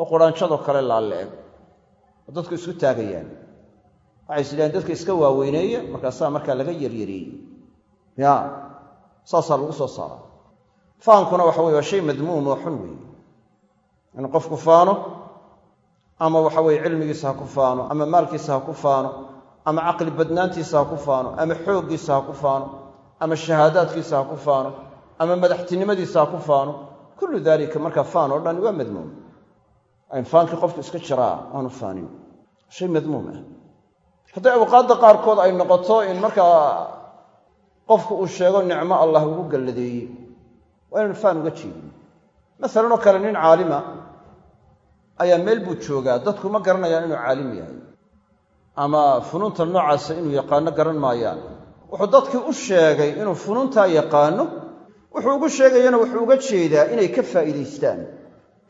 oo quraanjadoo kale laaleeg oo dadku isku taagayaan. Waxay is yidhahdeen dadka iska waaweyneeya markaasaa markaa laga yaryareeyey ya saasaa lagu soo saaraa. Faankuna waxa weye waa shay madmuum oo xun weeye. Inuu qofku faano ama waxa weye cilmigiisa ha ku faano ama maalkiisa ha ku faano ama caqli badnaantiisa ha ku faano ama xooggiisa ha ku faano ama shahaadaadkiisa ha ku faano ama madaxtinimadiisa ha ku faano kullu daalika markaa faan oo dhan waa madmuum. In faankii qofku iska jiraa aanu faanin. Shay madmuum ah. Hadday awqaadda qaarkood ay noqoto in markaa qofku uu sheego nicmo allah ugu galladeeyey waa inaan faan uga jeedin. Masalan oo kale nin caalima ayaa meel buu joogaa dadku ma garanayaan inuu caalim yahay ama funuunta noocaasa inuu yaqaano garan maayaan. Wuxuu dadkii u sheegay inuu funuuntaa yaqaano wuxuu ugu sheegayana wuxuu uga jeedaa inay ka faa'iidaystaan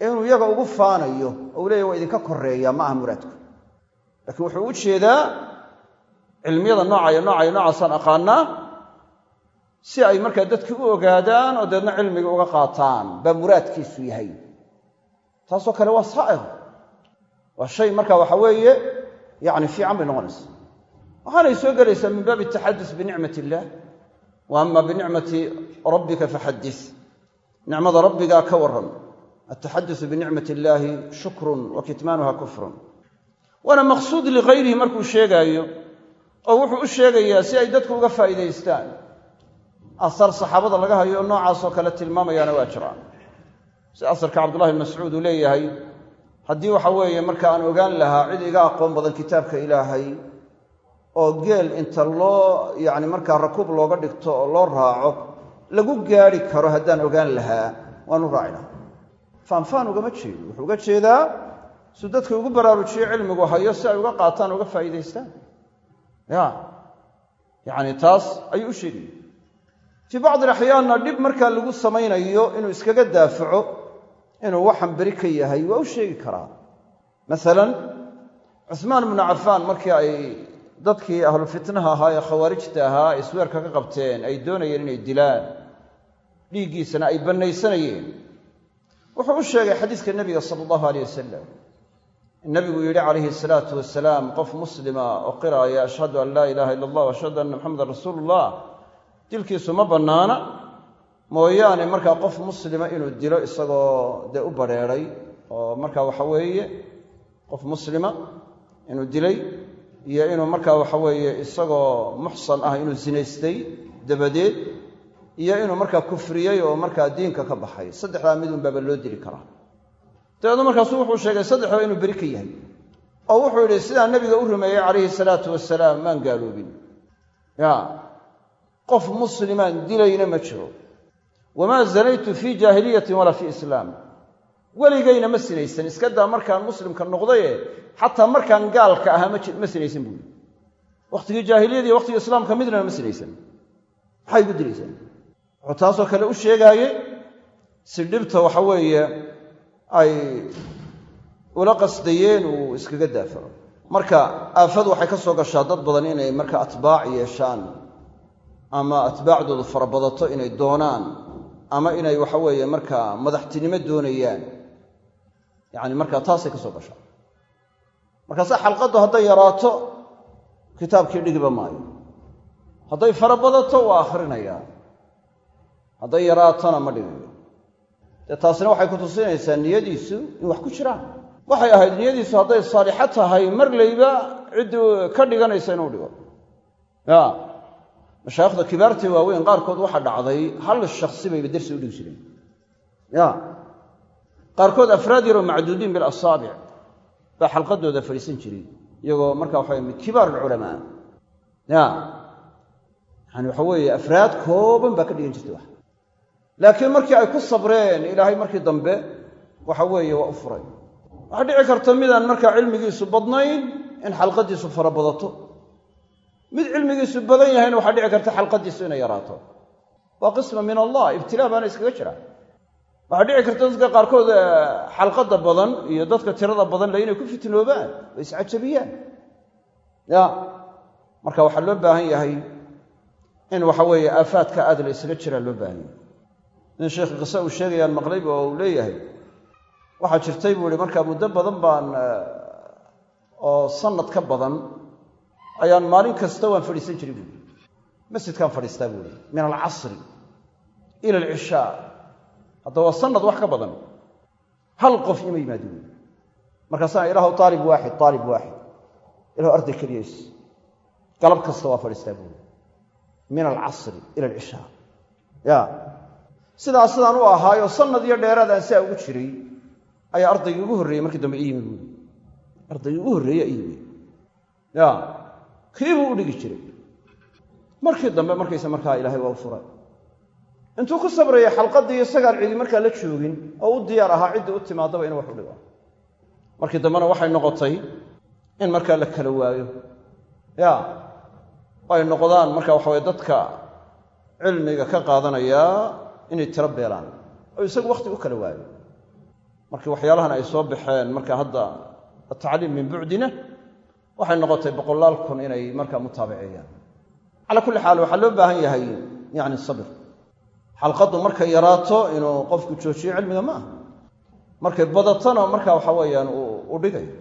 inuu iyaga ugu faanayo oo leeyahy waa idinka koreeyaa ma aha muraadku. Laakiin wuxuu u jeedaa cilmiyada noocayo noocayo noocaasaan aqaanaa si ay markaa dadkii u ogaadaan oo deedna cilmiga uga qaataan baa muraadkiisu yahay. Taasoo kale waa saa'ir waa shay marka waxa weeye yacni fiican bay noqonaysa waxaanay soo gelaysaa min baabi ataxadus binicmat illaah wa ama binicmati rabbika faxadis nicmada rabbigaa ka warran altaxadusu binicmat illaahi shukrun wa kitmaanuha kufrun waana maqsuud ligayrihi markuu sheegaayo oo wuxuu u sheegayaa si ay dadku uga faa'iidaystaan asar saxaabada laga hayo oo noocaasoo kale tilmaamayaana waa jiraan si asarka cabdullahi bn mascuud uu leeyahay haddii waxa weeye marka aan ogaan lahaa cid iga aqoon badan kitaabka ilaahay oo geel inta loo yacni markaa rakuub looga dhigto oo loo raaco lagu gaadhi karo haddaan ogaan lahaa waanu raacina. Faanfaan ugama jeedo. Wuxuu uga jeedaa suu dadka ugu baraarujiyo cilmigu hayo si ay uga qaataan uga faa'iidaystaan. Ya yacni taas ayuu u sheegaya fii bacdi alaxyaanna dhib markaa lagu samaynayo inuu iskaga daafaco inuu waxan beri ka yahay waa u sheegi karaa. Masalan cusmaan ibnu cafaan markii ay dadkii ahlu fitnaha ahaa ee khawaarijta ahaa isweerka ka qabteen ay doonayeen inay dilaan dhiiggiisana ay bannaysanayeen wuxuu u sheegay xadiiska nebiga sala allahu aleyh wasalam nabigu yidhi calayhi salaatu wasalaam qof muslima oo qiraaya ashhadu an laa ilaaha ila allah ashhadu anna maxamedan rasuulu ullah dilkiisu ma bannaana mooyaane markaa qof muslima inuu dilo isagoo dee u badrheeray oo markaa waxa weeye qof muslima inuu dilay iyo inuu markaa waxa weeye isagoo muxsan ah inuu sinaystay dabadeed iyo inuu markaa kufriyey oo markaa diinka ka baxay. Saddexdaa midun baaba loo dili karaa. Dabeedna markaasu wuxuu sheegay saddexdaba inuu beri ka yahay oo wuxuu yidhi sidaa nebiga u rumeeyey calayhi salaatu wasalaam maan gaaloobin. Ya qof muslimaan dilayna ma jiro wamaa zanaytu fii jaahiliyatin walaa fii islaam. Weligayna ma sinaysan iska daa markaan muslimka noqdaye xataa markaan gaalka ahaa ma sinaysan buui wakhtigii jaahiliyadii iyo wakhtigii islaamka midnaba ma sinaysan. Maxay igu dilaysaan wuxuu taasoo kale u sheegaayey si dhibta waxa weeye ay ula qasdayeen uu iskaga daafaco marka aafadu waxay ka soo gashaa dad badan inay marka atbaac yeeshaan ama atbaacdoodu farabadato inay doonaan ama inay waxa weeye markaa madaxtinimo doonayaan. Yacni markaa taasay ka soo gashaa. Markaase xalqaddu hadday yaraato kitaabkii dhigiba maayo. Hadday farabadato waa akhrinayaa hadday yaraatona ma dhigayo. Dee taasina waxay ku tusinaysaa niyadiisu in wax ku jiraan. Waxay ahayd niyadiisu hadday saalixo tahay marlayba ciddii ka dhiganaysa inuu dhigo. Ya mashaayikhda kibaartee waaweyn qaarkood waxaa dhacday hal shaksi bayba dersi u dhigi jireen. Ya. Qaarkood afraad yaroo macduudiin bilasaabic baa xalqadooda fadhiisan jiray iyagoo marka waxa min kibaar alculamaa ya. Yani waxa weeye afraad kooban baa ka dhigan jirtay wax. Laakiin markii ay ku sabreen ilaahay markii dambe waxa weeye waa u furay. Waxaa dhici karta midaan markaa cilmigiisu badnayn in xalqadiisu fara badato mid cilmigiisu badan yahayna waxaa dhici karta xalqadiisu inay yaraato. Waa qisma min allah ibtilaa baana iskaga jira. Waxaa dhici karta dadka qaarkood xalqada badan iyo dadka tirada badan le inay ku fitnoobaan way iscajabiyaan. Ya marka waxaa loo baahan yahay in waxa weeye aafaadka aad la isaga jiraa loo baahan yahay. Nin sheekhi qise uu sheegayaan maqlayba oo uu leeyahay. Waxaa jirtay buu ihi markaa muddo badan baan oo sanad ka badan ayaan maalin kasta waan fadhiisan jiray buui masjidkaan fadhiistaa buui min alcasri ila alcishaa hadda waa sanad wax ka badan. Hal qof ima yimaado buui markaasaan ilaahu aalib waaxid aalib waaxid. Ilahu arday keliyays. Galab kasta waa fadhiistaa buui min alcasri ila alcishaa ya. Sidaa sidaan u ahaayoo sanad iyo dheeraadaan siaa ugu jiray ayaa ardaygii ugu horreeyey markii dambe i yimi buui ardaygii ugu horreeye i yimi ya kiibuu u dhigi jiray? Markii dambe markaysa markaa ilaahay waa u furay. Intuu ku sabrayay xalqadii isagaan cidi markaa la joogin oo u diyaar ahaa ciddii u timaadaba inuu wax u dhigo. Markii dambena waxay noqotay in markaa la kala waayo. Ya ay noqdaan marka waxa weye dadka cilmiga ka qaadanayaa inay tiro beelaan. Oo isagu wakhti u kala waayo. Markii waxyaalahan ay soo baxeen marka hadda atacliim min bucdina waxay noqotay boqolaal kun inay markaa mutaabiceeyaan calaa kulli xaal waxaa loo baahan yahay yani sabir. Xalqaddu markay yaraato inuu qofku joojiyo cilmiga ma aha. Markay badatana marka waxa weeyaan u dhigayo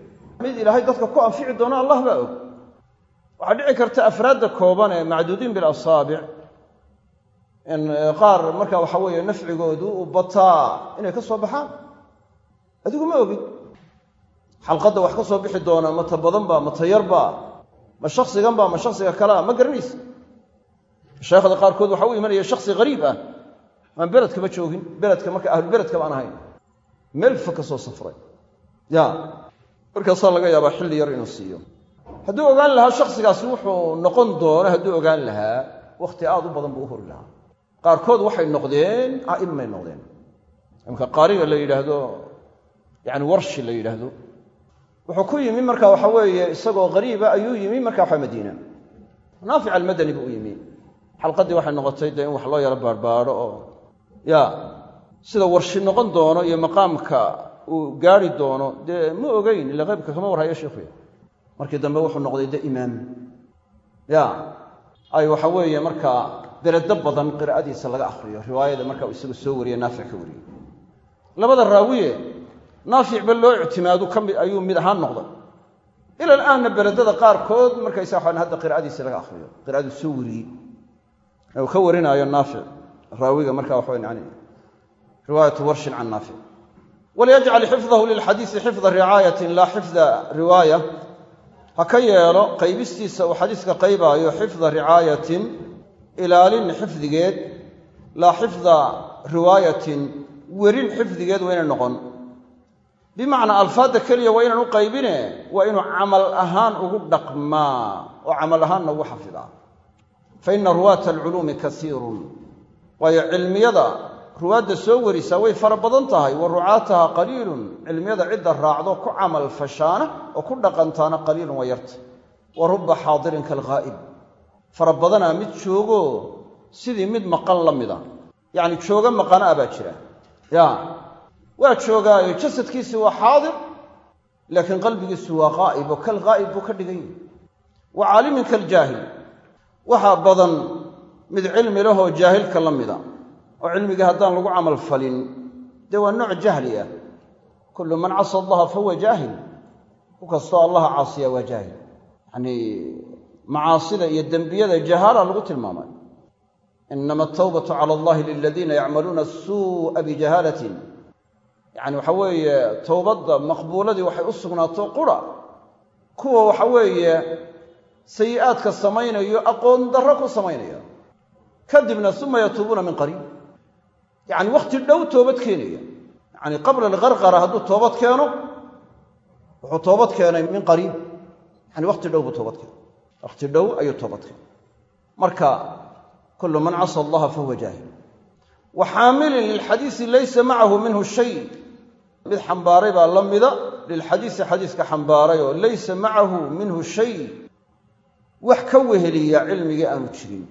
mid ilaahay dadka ku anfici doona allah baa og. Waxaa dhici karta afraadda kooban ee macduudiin bilasaabic in qaar marka waxa weeye nafcigoodu u bataa inay ka soo baxaan. Adigu ma ogid xalqadda wax ka soo bixi doona ma ta badanba ma ta yarba ma shaksiganba ma shaksiga kalea ma garanaysa mashaaikhda qaarkood waxa u imanaya shaksi hariib ah. Aan beledkaba joogin beledka marka ahlubeledkaba aan ahayn meel fa ka soo safray. Ya. Markaasaa laga yaabaa xilli yar inuu siiyo. Hadduu ogaan lahaa shaksigaasi wuxuu noqon doono hadduu ogaan lahaa wakhti aad u badan buu u hori lahaa. Qaarkood waxay noqdeen a'imay noqdeen. Imka qaariga la yidhaahdo yani warshi la yidhaahdo wuxuu ku yimi marka waxa weeye isagoo hariiba ayuu yimi marka waxa madiina. Naafic almadani buu u yimi. Xalqaddii waxay noqotay dee in wax loo yaro baarhbaadho oo ya sida warshi noqon doono iyo maqaamka uu gaari doono dee ma ogeyn ila qaybka kama warhayo sheikhuya markii dambe wuxuu noqday de imaam. Ya ay waxa weeye markaa derado badan qiraa'adiisa laga akhriyo riwaayada marka uu isagu soo wariye naafic ka wariyey labada raawiye naaficba loo ictimaadu ka mid ayuu mid ahaan noqday. Ila alaanna beledada qaarkood markaysa waxaan hadda qiraa'adiisa laga akhriyo. Qira'aduu soo wariyey. Uu ka warinaayo naafic raawiga marka waxa yani riwaayatu warshin can naafic. Walyajcal xifdahu lilxadiisi xifda ricaayatin laa xifda riwaaya. Ha ka yeelo qaybistiisa uu xadiiska qaybaayo xifda ricaayatin ilaalin xifdigeed. Laa xifda riwaayatin werin xifdigeed waa inay noqon bimacnaa alfaadda keliya waa inaan u qaybine waa inuu camal ahaan ugu dhaqmaa oo camal ahaanna ugu xafidaa fa ina ruwaata alculuumi kasiirun. Waayo cilmiyada ruwaadda soo warisaa way fara badan tahay wa rucaataha qaliilun cilmiyada cidda raacdo ku camal fashaana oo ku dhaqantaana qaliilun waa yarta. Wa rubba xaadirin kalghaa'ib. Fara badanaa mid joogo sidii mid maqan la mida. Yacni jooga maqanaa baa jira. Ya waa joogaayo jasadkiisi waa xaadir laakiin qalbigiisu waa qaa'ib oo kal ghaa'ib buu ka dhigan yahy wa caalimin kaljaahil waxaa badan mid cilmi lahoo jaahilka la mida oo cilmigii haddaan lagu camal falin dee waa nooc jahli ah. Kullu man casa allaha fahuwa jaahil ku kastoo allaha caasiya waa jaahil. Yacnii macaasida iyo dembiyada jahaala lagu tilmaamay. Inama atawbatu cala allahi liladiina yacmaluuna asuu'a bijahaalatin yacni waxa weeye towbadda maqbuuladii waxay u sugnaato qura. Kuwa waxa weeye sayi'aadka samaynayo aqoon darro ku samaynaya kadibna uma yatuubuuna min qariib. Yacni wakhti dhow toobad keenaya. Yacni qabla algarqara hadduu toobad keeno wuxuu toobad keenay min qariib. Yani wakhti dhow buu toobad keenay. Wakhti dhow ayuu toobad keenay. Marka kullu man casa allaha fahuwa jaahil wa xaamilin lilxadiisi laysa macahu minhu shay. Mid xambaaray baa la mida lilxadiisi xadiiska xambaaray oo laysa macahu minhu shay. Wax ka weheliya cilmigii aanu jirin.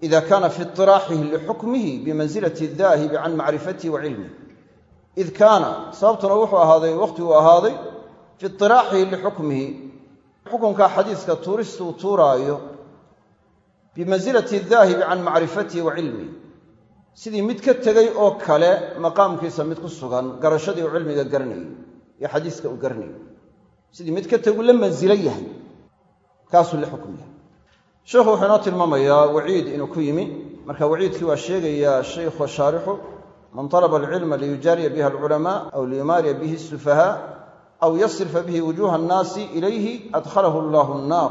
Ida kaana fi iطiraaxihi lixukmihi bimansilati daahibi can macrifatihi wa cilmih id kaana sababtuna wuxuu ahaaday wakhti uu ahaaday fi iطiraaxihi lixukmihi xukunkaa xadiiska sidii mid ka tegay oo kale maqaamkiisa mid ku sugan garashadii cilmiga garanayay iyo xadiiska uu garanayay. Sidii mid ka tegu la mansilo yahay kaasuu la xukm yahay. Wuxuu inoo tilmaamayaa waciid inuu ku yimi. Marka waciidkii waa sheegayaa shaykhu shaarixu man talaba alcilma liyujaariya bihi alculamaa aw liyumaariya bihi asufahaa aw yasrifa bihi wujuuha annaasi ilayhi adkhalahu allahu annaar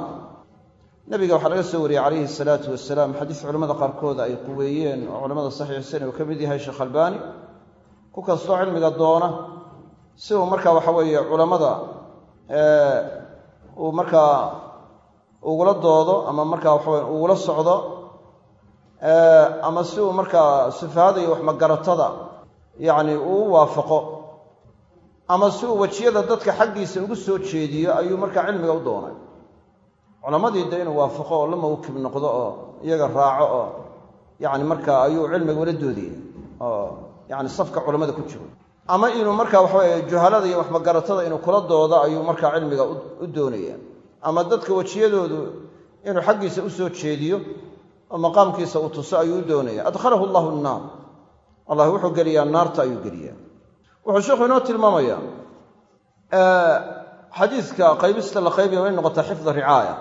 nabiga waxaa laga soo wariyey calayhi salaatu wasalaam xadiis culamada qaarkood ay quweeyeen oo culamada saxiixsan uu ka mid yahay sheekh albaani ku kastoo cilmiga doona si uu markaa waxa weeye culammada uu markaa ugula doodo ama markaa waxawe ugula socdo ama si uu markaa sufahada iyo waxmagaratada yacni uu waafaqo ama si uu wejiyada dadka xaggiisa ugu soo jeediyo ayuu markaa cilmiga u doonay culammadii de inuu waafaqo oo la mawkib noqdo oo iyaga raaco oo yacni markaa ayuu cilmiga ula doodaya oo yacni safka culammada ku jiro. Ama inuu markaa waxaweye juhalada iyo waxmagaratada inuu kula doodo ayuu markaa cilmiga u doonaya. Ama dadka wejiyadoodu inuu xaggiisa u soo jeediyo oo maqaamkiisa uu tuso ayuu u doonaya. Adkhalahu allahu nnaar allah wuxuu geliyaa naarta ayuu geliyaa. Wuxuu sheikhu inoo tilmaamaya xadiiska qaybista la qaybaya way noqotaa xifda ricaaya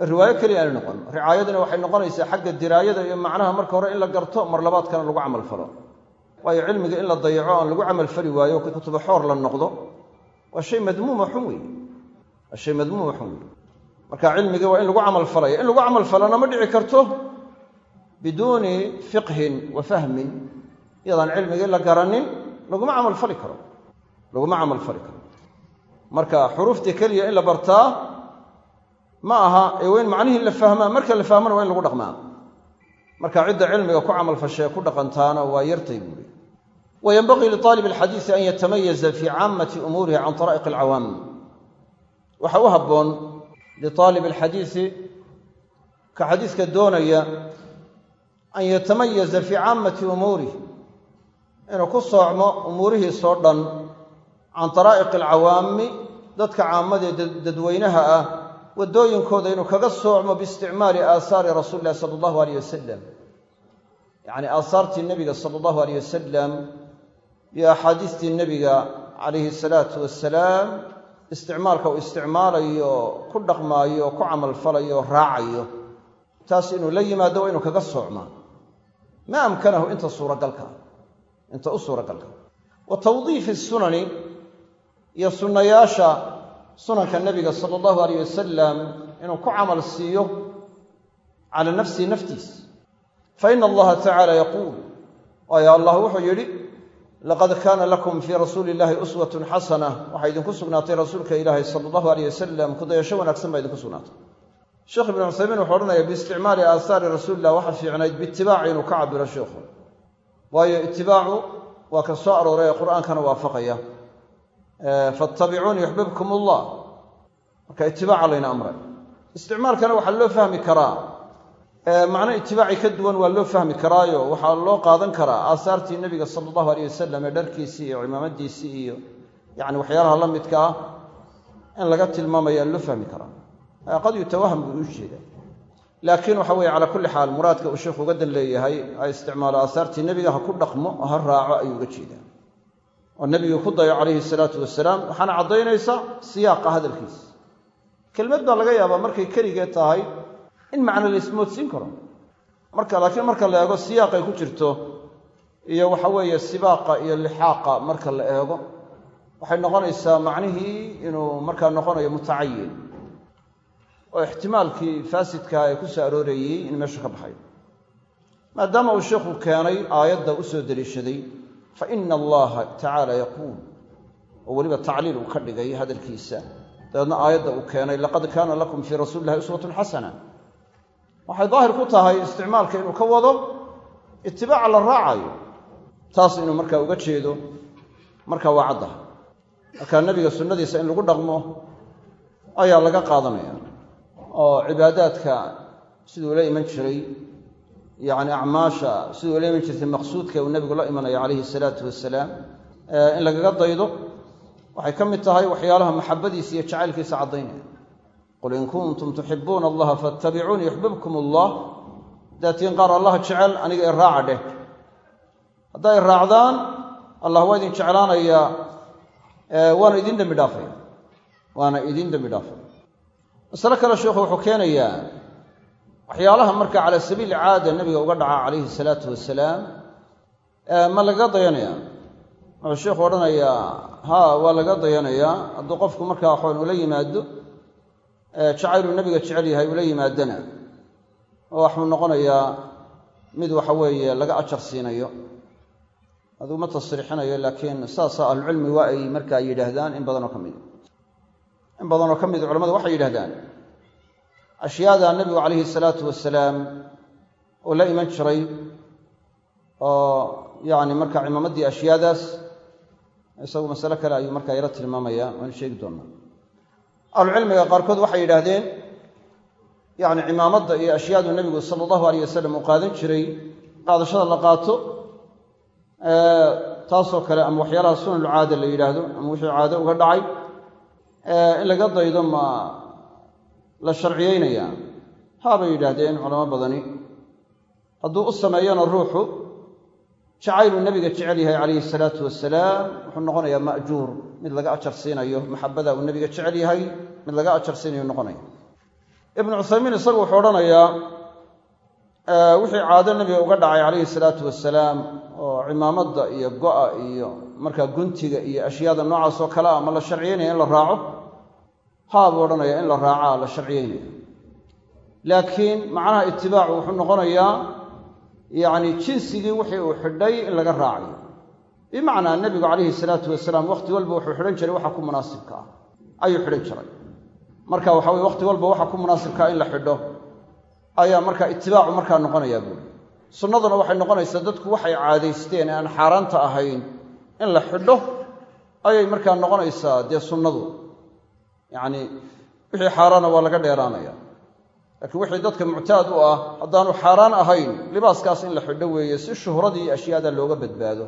riwaayo keliya aanay noqon. Ricaayaduna waxay noqonaysaa xagga diraayada iyo macnaha marka hore in la garto mar labaadkana lagu camal falo. Waayo cilmiga in la dayaco aan lagu camal fali waayo kutuba xoor la noqdo waa shay madmuuma xun wey waa shay madmuuma xun wey marka cilmiga waa in lagu camal falaya. In lagu camal falana ma dhici karto biduuni fiqhin wa fahmin. Iyadaan cilmigii la garanin laguma camal fali karo. Laguma camal fali karo. Marka xuruuftii keliya in la bartaa ma aha ee waa macnihii la fahmaa marka la fahmana waa in lagu dhaqmaa. Marka cidda cilmiga ku camalfashee ku dhaqantaana waa yartay buuri wa yenbagii liaalib alxadiisi an yatamayaza fii caamati umuurihi can taraa'iq alcawaam waxa u habboon liaalib alxadiisi ka xadiiska doonaya an yatamayaza fii caamati umuurih inuu ku soocmo umuurihiisoo dhan can taraa'iqi alcawaami dadka caamadee dadweynaha ah waddooyinkooda inuu kaga soocmo biisticmaali aahaari rasuuli illahi sala allahu aleyh wasalam yacni aahaartii nebiga sala allahu aleyh wasalam iyo axaadiistii nebiga calayhi salaatu wasalaam isticmaalka uu isticmaalayo ku dhaqmaayo ku camalfalayo raacayo. Taas inuu la yimaado waa inuu kaga soocmaa. Ma amkanahu inta suuragalka inta u suuragalka. Wa tawdiifi sunani iyo sunnayaasha sunanka nebiga sala allahu aleyh wasalam inuu ku camal siiyo cala nafsihi naftiis. Fa ina allaha tacaala yaquul. Waayo allah wuxuu yidhi laqad kaana lakum fii rasuuli illahi uswatun xasana waxaa idinku sugnaatay rasuulka ilaahi sala allahu aleyh wasalam kudayasho wanaagsan baa idinku sugnaatay. Sheekh ibnu cuthaymiin wuxuu odhanaya biisticmaali aahaari rasuulillah waxaa fiicnayd biitibaaci inuu ka cabiro sheikhu. Waayo itibaacu waa ka soo arooray ee qur'aankana waafaqaya fattabicuuni yuxbibkum allah marka itibaaca layna amray. Isticmaalkana waxaa loo fahmi karaa. Macno itibaaci ka duwan waa loo fahmi karaayo. Waxaa loo qaadan karaa aahaartii nebiga sala allahu aleyh wasalam ee dharkiisii iyo cimaamadiisii iyo yani waxyaalaha la midka ah in laga tilmaamaya loo fahmi karaa. Qad yutawaham buu u jeeda laakiin waxa weye calaa kulli xaal muraadka uu sheikhu uga dan leeyahay ha isticmaalo aahaartii nebiga ha ku dhaqmo ha raaco ayuu uga jeedaa oo nebigu ku dayo calayhi salaatu wasalaam waxaana caddaynaysa siyaaqa hadalkiisa kelmad baa laga yaabaa markay keligee tahay in macno la ismoodsiin karo. Marka laakiin marka la eego siyaaqay ku jirto iyo waxa weeye sibaaqa iyo lixaaqa marka la eego waxay noqonaysaa macnihii inuu markaa noqonayo mutacayin oo ixtimaalkii faasidkaa ee ku soo aroorayey in meesha ka baxay. Maadaama uu sheikhu keenay aayadda u soo deliishaday fa ina allaha tacaala yaquul oo weliba tacliil uu ka dhigay hadalkiisa. Dabeedna aayadda uu keenay laqad kaana lakum fii rasuuli illahi uswatun xasana waxay daahir ku tahay isticmaalka inuu ka wado itibaaca la raacayo. Taas inuu markaa uga jeedo markaa waa caddaha markaa nebiga sunnadiisa in lagu dhaqmo ayaa laga qaadanaya. Oo cibaadaadka siduu la iman jiray yacni acmaasha siduu iman jirtay maqsuudka uu nebigu la imanaya calayhi salaatu wasalaam in lagaga daydo waxay ka mid tahay waxyaalaha maxabadiisa iyo jacaylkiisa caddaynaya. Qul in kuntum tuxibuuna allaha faatabicuuni yuxbibkum allah. Daatiin qaar allah jecel aniga i raaca dheh. Hadday raacdaan allah waa idin jeclaanayaa waana idin dembi dhaafaya. Waana idin dembi dhaafaya. Masale kale sheikhu wuxuu keenayaa waxyaalaha marka cala sabiili caada nebiga uga dhaca calayhi salaatu wasalaam ma lagaga dayanaya wuxuu sheikhu odhanayaa ha waa laga dayanayaa. Hadduu qofku markaa waxaan ula yimaado jacayluu nebiga jecel yahay ula yimaadana. Oo waxuu noqonayaa mid waxa weeye laga ajar siinayo. Aduu ma tasriixinayo laakiin saasaa ahlucilmi waa ay markaa yidhaahdaan in badanoo ka mid. In badanoo ka mid culamadu waxay yidhahdaan ashyaada nebigu calayhi salaatu wasalaam uu la iman jiray oo yacni marka cimaamaddii ashyaadaas isagu masale kale ayuu markaa yaro tilmaamaya waanu sheegi doonaa. Ahlucilmiga qaarkood waxay yidhaahdeen yacni cimaamadda iyo ashyaadu nebigu sala allahu alayh wasalam uu qaadan jiray qaadashada la qaato taasoo kale ama waxyaalaha sunanulcaada la yidhaahdo ama wixii caado uga dhacay in laga daydo ma la sharciyeynayaa haabay yidhaahdeen culamo badani. Hadduu u sameeyana ruuxu jacayluu nebiga jecel yahay calayhi salaatu wasalaam wuxuu noqonayaa ma'juur. Mid laga ajar siinayo maxabada uu nebiga jecel yahay mid laga ajar siinayo noqonaya ibnu cuthaymiin isagu wuxuu odhanayaa wixii caado nebiga uga dhacay calayhi salaatu wasalaam oo cimaamadda iyo go'a iyo markaa guntiga iyo ashyaada noocaas oo kale ah ma la sharciyeynaya in la raaco haa odhanaya in la raacaa la sharciyeynaya laakiin macnaha itibaacu wuxuu noqonayaa yacni jinsigii wixii uu xidhay in laga raacayo. Bimacnaa nebigu calayhi salaatu wasalaam wakhti walba wuxuu xidhan jiray waxa ku munaasibka ah. Ayuu xidhan jiray. Marka waxa weye wakhti walba waxa ku munaasibkaa in la xidho. Ayaa markaa itibaacu markaa noqonayaa buuri sunnaduna waxay noqonaysaa dadku waxay caadaysteen ee aan xaaraanta ahayn in la xidho. Ayay markaa noqonaysaa dee sunnadu yacni wixii xaaraana waa laga dheeraanaya laakiin wixii dadka muctaad u ah haddaanu xaaraan ahayn libaaskaas in la xidho weeye si shuhradii iyo ashyaada looga badbaado.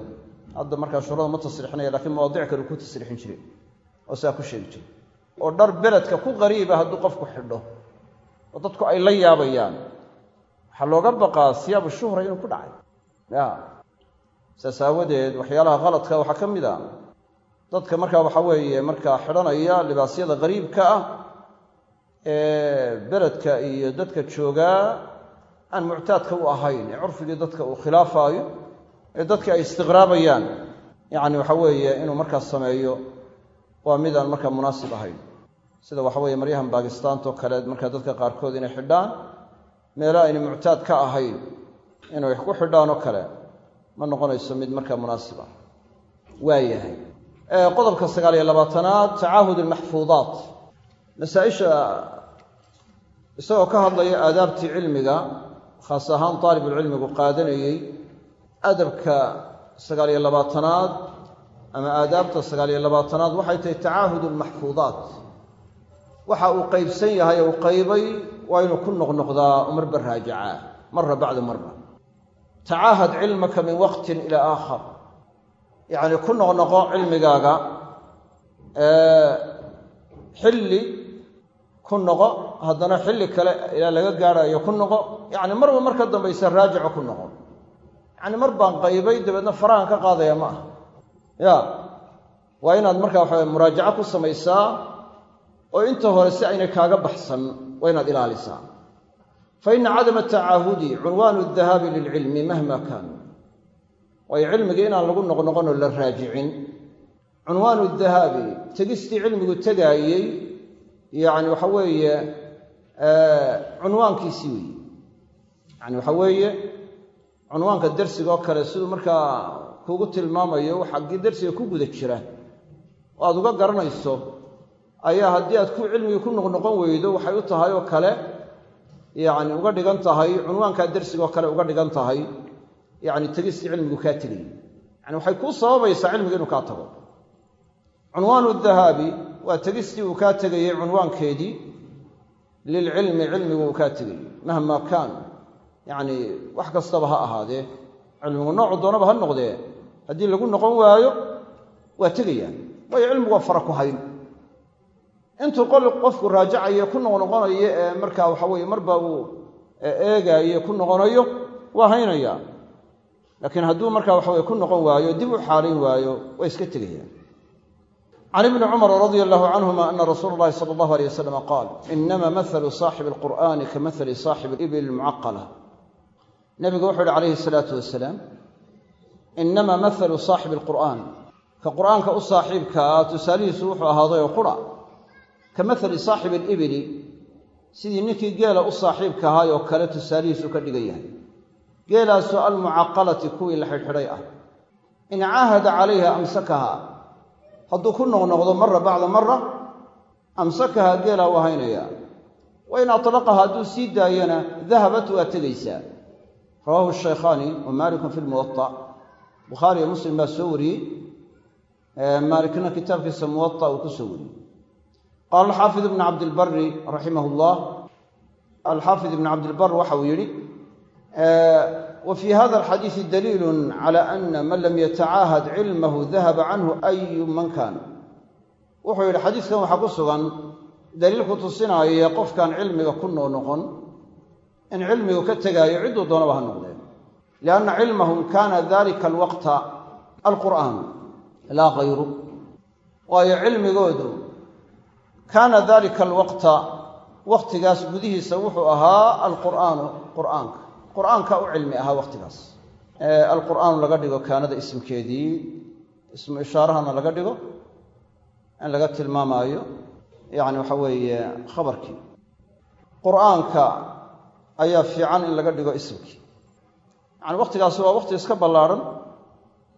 Hadda markaa shuhrada ma tasriixinaya lakiin mawaadic kale ku tasriixin jire oo sidaa ku sheegi jire oo dhar beledka ku qariiba hadduu qofku xidho oo dadku ay la yaabayaan. Waxaa looga baqaa siyaabu shuhra inuu ku dhacay. Ya saas aawadeed waxyaalaha qaladka waxaa ka mid a dadka markaa waxa weeye markaa xidhanaya libaasyada qariibka ah ee beledka iyo dadka joogaa aan muctaadka u ahayn ee curfigii dadka uu khilaafaayo ee dadka ay istiqraabayaan. Yacni waxa weeye inuu markaas sameeyo waa mid aan markaa munaasib ahayn. Sida waxa weeye maryahan baakistaantoo kale markaa dadka qaarkood inay xidhaan meelo ayna muctaad ka ahayn inay ku xidhaan oo kale ma noqonayso mid markaa munaasib ah. Waayahay qodobka sagaal iyo labaatanaad tacaahud almaxfuudaat masaa-isha isagoo ka hadlaya aadaabtii cilmiga khaas ahaan taalibulcilmigu qaadanayey adabka sagaal iyo labaatanaad ama aadaabta sagaal iyo labaatanaad waxay tahay tacaahud almaxfuudaat waxa uu qaybsan yahay uu qaybay waa inuu ku noqnoqdaa oo marba raajacaa mara bacda mara tacaahad min waqtin ilaa aakhar yacni ku noqnoqo cilmigaaga xilli ku noqo haddana xilli kale ilaa laga gaadhayo ku noqo yacni marba mar ka dambaysa raajico ku noqo. Yacni mar baan qaybay dabeedna farahan ka qaadaya ma aha. Ya waa inaad markaa waxawe muraajaco ku samaysaa oo inta hore si aynay kaaga baxsan waa inaad ilaalisaa. Fa ina cadama tacaahudi cunwaanu adahaabi lilcilmi mahma kaan waayo cilmigii inaan lagu noqnoqonoo la raajicin. Cunwaanu dahaabi tegistii cilmigu tegaayey yacni waxa weeye cunwaankiisii weeye. Yani waxa weeye cunwaanka dersigoo kale siduu markaa kuugu tilmaamayo waxagii dersiga ku guda jira oo aad uga garanayso ayaa haddii aad ku cilmigii ku noqnoqon weydo waxay u tahay oo kale yacni uga dhigan tahay cunwaankaa dersigoo kale uga dhigan tahay yacni tegistii cilmigu kaa tegayey yani waxay kuu sababaysaa cilmiga inuu kaa tago. Cunwaanu dahaabi waa tegistii uu kaa tegayey cunwaankeedii lilcilmi cilmigu uu kaa tegayey mahma kaan. Yacni wax kastaba ha ahaadee cilmigu noocu doonaba ha noqdee haddii lagu noqon waayo waa tegayaan. Waayo cilmigu waa fara ku hayn. Intuu qol qofku raajacayo ku noqnoqonayo ee markaa waxa weye marba uu eegaayo ku noqonayo waa haynayaa laakiin hadduu markaa waxa weye ku noqon waayo dib u xaalayn waayo waa iska tegayaan. Can ibni cumara radia allahu canhuma ana rasuula llahi sala allahu aleyh wasalam qaal inama mahalu saaxibi alqur'ani ka mahali saaxibi ibil mucaqala nabigu wuxuu yihi calayhi salaatu wasalaam inama mahalu saaxibi alqur'aan. Ka qur'aanka u saaxiibkaa tusaalihiisu wuxuu ahaaday oo qura. Ka mahali saaxibi alibili sidii ninkii geela u saaxiibka ahaay oo kale tusaalihiisu ka dhigan yahay geelaasoo almucaqalati kuwii la xidhxidhay ah. In caahada calayha amsakaha hadduu ku noqnoqdo mara bacda mara amsakaha geelaa u haynayaa wa in atlaqaha hadduu sii daayana dahabat waa tegaysaa. Rawaahu shaykhaani wa maalikun fi lmuwata bukhaari iyo muslim baa soo wariyey. Maalikna kitaabkiisa muwaa uu ku soo wariyey. Qaala alxaafid ibnu cabdilbari raximah llah alxaafid ibnu cabdilbar waxa uu yidhi wa fii hada alxadiisi daliilu cala ana man lam yatacaahad cilmahu dahaba canhu ayu man kaana wuxuu yidhi xadiiskan waxaa ku sugan daliil ku tusinaayo qofkaan cilmiga ku noo noqon in cilmigu ka tegaayo cidduu doonaba ha noqdeen lianna cilmahum kaana dalika alwaqta alqur'aan laa kayru waayo cilmigoodu kaana dalika alwaqta waqtigaas gudihiisa wuxuu ahaa alqur'aanu qur'aanka qur'aanka u cilmi ahaa waqtigaas. Alqur'aanu laga dhigo kaanada ismkeedii ismu ishaarahana laga dhigo in laga tilmaamaayo yacni waxa weeye khabarkii qur'aanka ayaa fiican in laga dhigo ismkii yacani waqtigaasi waa waqti iska ballaarhan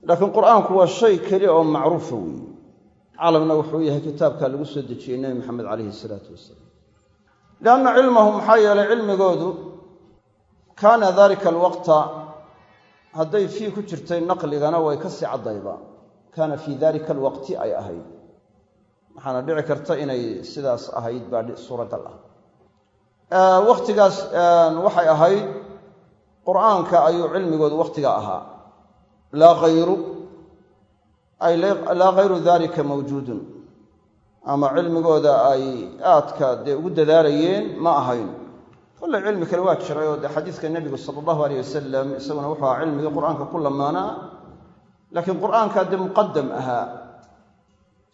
laakiin qur'aanku waa shay keliya oo macruufa weeye. Calamna wuxuu yahay kitaabka lagu soo dejiyey nebi maxamed calayhi isalaatu wasalaam. Lianna cilmahum maxaa yeelay cilmigoodu kaana dalika alwaqta hadday fii ku jirtay naqligana way ka sii caddayba kaana fii dalika alwaqti ay ahayd. Waxaana dhici karta inay sidaas ahayd baa suuragal ah. Wakhtigaas waxay ahayd qur'aanka ayuu cilmigoodu wakhtiga ahaa. Laa hayru ay laa hayru dalika mawjuudun. Ama cilmigooda ay aadka dee ugu dadaalayeen ma ahayn kollay cilmi kale waa jiray oo dee xadiiska nebigu sala allahu aleyh wasalam isaguna wuxuu ahaa cilmigii qur'aanka ku lamaanaa laakiin qur'aanka dee muqadam ahaa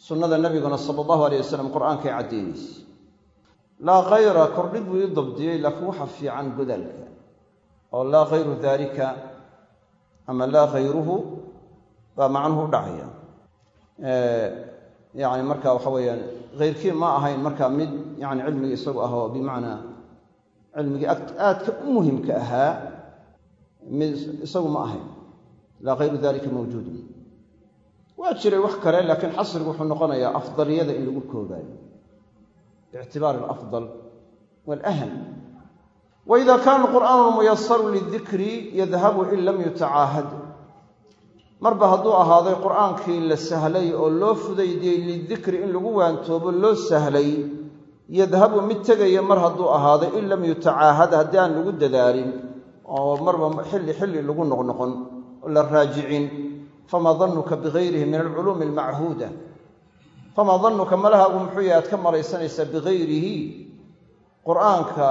sunnada nebiguna sala allahu aleyh wasalam qur'aankay caddaynaysa laa khayra kordhig buu ii dabdiyey laakiin waxa fiican godaalka oo laa khayru daalika ama laa khayruhu baa macnuhu u dhacaya yani marka waxa weeyaan hayrkii ma ahayn marka mid yani cilmigii isagu ah oo bimacnaa cilmigii aadka u muhimka ahaa isagu ma ahayn. Laa khayru dalika mawjuudun waa jiray wax kale laakiin xasrigu wuxuu noqonayaa afdaliyada in lagu koobaayo biictibaari alafdal waalaham waida kaana alqur'aanu muyasaru lidikri yadhabu in lam yutacaahad. Marba hadduu ahaaday qur'aankii la sahlay oo loo fudaydiyey lidikri in lagu waantoobo loo sahlay yadhabu mid tegaya mar hadduu ahaaday in lam yutacaahad haddii aan lagu dadaalin oo marba xilli xilli lagu noqnoqon oo la raajicin. Famaa dannuka bigayrihi min alculuumi almachuuda. Famaa dannuka malahaagu muxuu yahay aad ka malaysanaysaa bigayrihi? Qur'aanka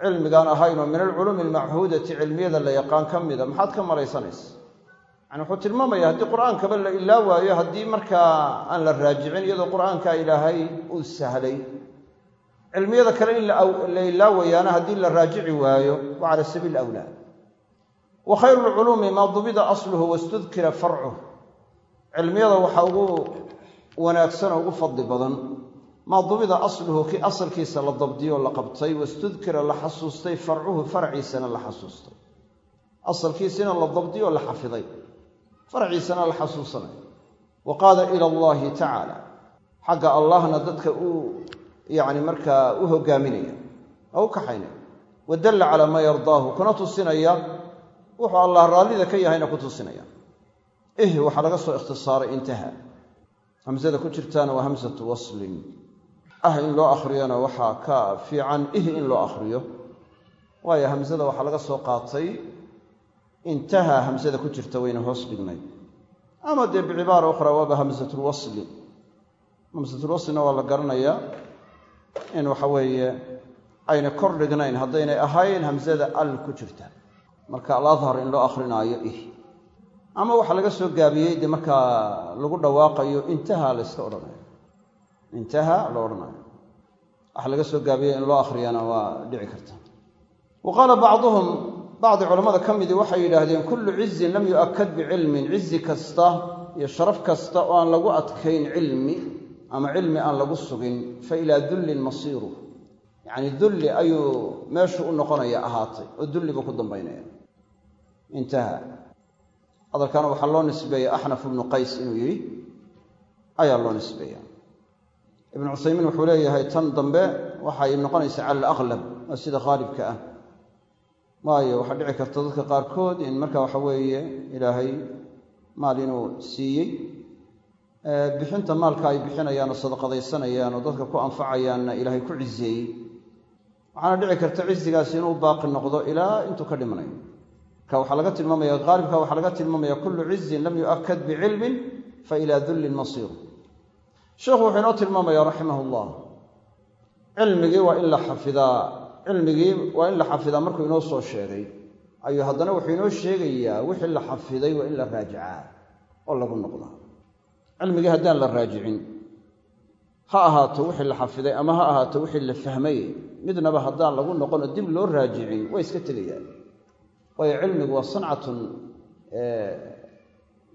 cilmigaan ahaynoo min alculuumi almachuudati cilmiyada la yaqaan ka mida maxaad ka malaysanaysa yani wuxuu tilmaamaya haddii qur'aankaba la ilaa waayo haddii markaa aan la raajicin iyadoo qur'aanka ilaahay uu sahlay cilmiyada kale in la ilaawayaana haddii la raajici waayo wa cala sabiil awlaa wa khayru lculuumi maa dubida asluhu wastudkira farcuh cilmiyada waxaa ugu wanaagsan oo ugu fadli badan maa dubida asluhu kii asalkiisa la dabdiyoo la qabtay wastudkira la xasuustay farcuhu farciisana la xasuustay. Asalkiisina la dabdiyoo la xafiday. Farciisana la xasuusanayo wa qaada ila allahi tacaala. Xagga allahna dadka uu yacni markaa u hogaaminaya oo u kaxaynaya wa dalla calaa maa yardaahu kuna tusinaya wuxuu allah raallida ka yahayna ku tusinaya. Ih waxaa laga soo ikhtisaaray intaha. Hamsada ku jirtaana waa hamsatu waslin. Ah in loo akhriyona waxaa ka fiican ih in loo akhriyo. Waayo hamsada waxaa laga soo qaatay intaha hamsada ku jirta wayna hoos dhignay. Ama dee bicibaara ukhraa waaba hamsatulwasli hamsatulwaslina waa la garanayaa in waxa weeye ayna kor dhignayn haddaynay ahayn hamsada al ku jirta. Marka aladhar in loo akhrinaayo ih. Ama waxaa laga soo gaabiyey dee markaa lagu dhawaaqayo intaha la yska odhanayo. Intaha la odhanayo. Waxa laga soo gaabiyey in loo akhriyana waa dhici karta. Wa qaala bacduhum bacdi culammada ka midii waxay yidhaahdeen kullu cizin lam yu'akad bicilmin cizi kasta iyo sharaf kasta oo aan lagu adkayn cilmi ama cilmi aan lagu sugin fa ilaa dullin masiiru. Yacni dulli ayuu meeshu u noqonaya ahaatay oo dulliba ku dambaynaya. Intaha. Hadalkana waxaa loo nisbeeya axnaf ibnu qays inuu yidhi ayaa loo nisbeeya. Ibnu cuthaymiin wuxuu leeyahay tan dambe waxay noqonaysaa cala alaqlab waa sida khaalibka ah. Waayo waxaa dhici karta dadka qaarkood in marka waxa weeye ilaahay maal inuu siiyey bixinta maalka ay bixinayaan oo sadaqadaysanayaan oo dadka ku anfacayaanna ilaahay ku ciseeyey waxaana dhici karta cizigaasi inuu baaqi noqdo ilaa intuu ka dhimanayo. Marka waxaa laga tilmaamaya haalibka waxaa laga tilmaamaya kullu cizin lam yu'akad bicilmin fa ilaa dullin masiir. Sheekhu wuxuu inoo tilmaamaya raximah llah cilmigii waa in la xafidaa cilmigii waa in la xafidaa markuu inoo soo sheegay. Ayuu haddana wuxuu inoo sheegayaa wixii la xafiday waa in la raajicaa oo lagu noqdaa cilmigii haddaan la raajicin ha ahaato wixii la xafiday ama ha ahaato wixii la fahmay midnaba haddaan lagu noqon oo dib loo raajicin way iska tegayaan waayo cilmigu waa sancatun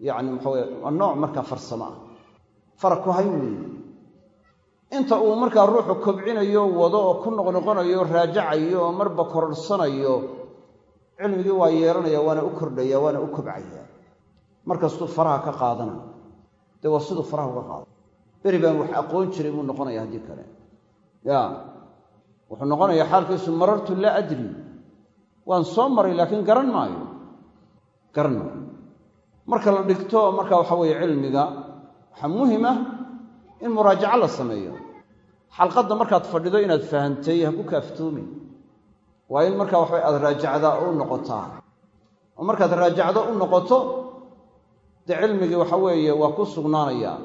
yani maxaweye nooc markaa farsamo ah. Fara ku inta uu markaa ruuxu kobcinayo wado oo ku noqnoqonayo raajacayo oo marba kororsanayo cilmigii waa yeelanaya waana u kordhaya waana u kobcaya markastuu faraha ka qaadana dee waa siduu faraha uga qaada beri baan wax aqoon jiray buu noqonaya haddii kale. Ya wuxuu noqonayaa xaalkiisu marartu laa adri waan soo maray laakiin garan maayo. Garan maayo. Marka la dhigto marka waxa weeye cilmiga waxaa muhiim ah in muraajaco la sameeyo. Xalqadda markaad fadhido inaad fahantay ha ku kaaftoomi. Waa in markaa waxabay aad raajacdaa u noqotaa. Oo markaad raajacdo u noqoto dee cilmigii waxa weeye waa ku sugnaanayaa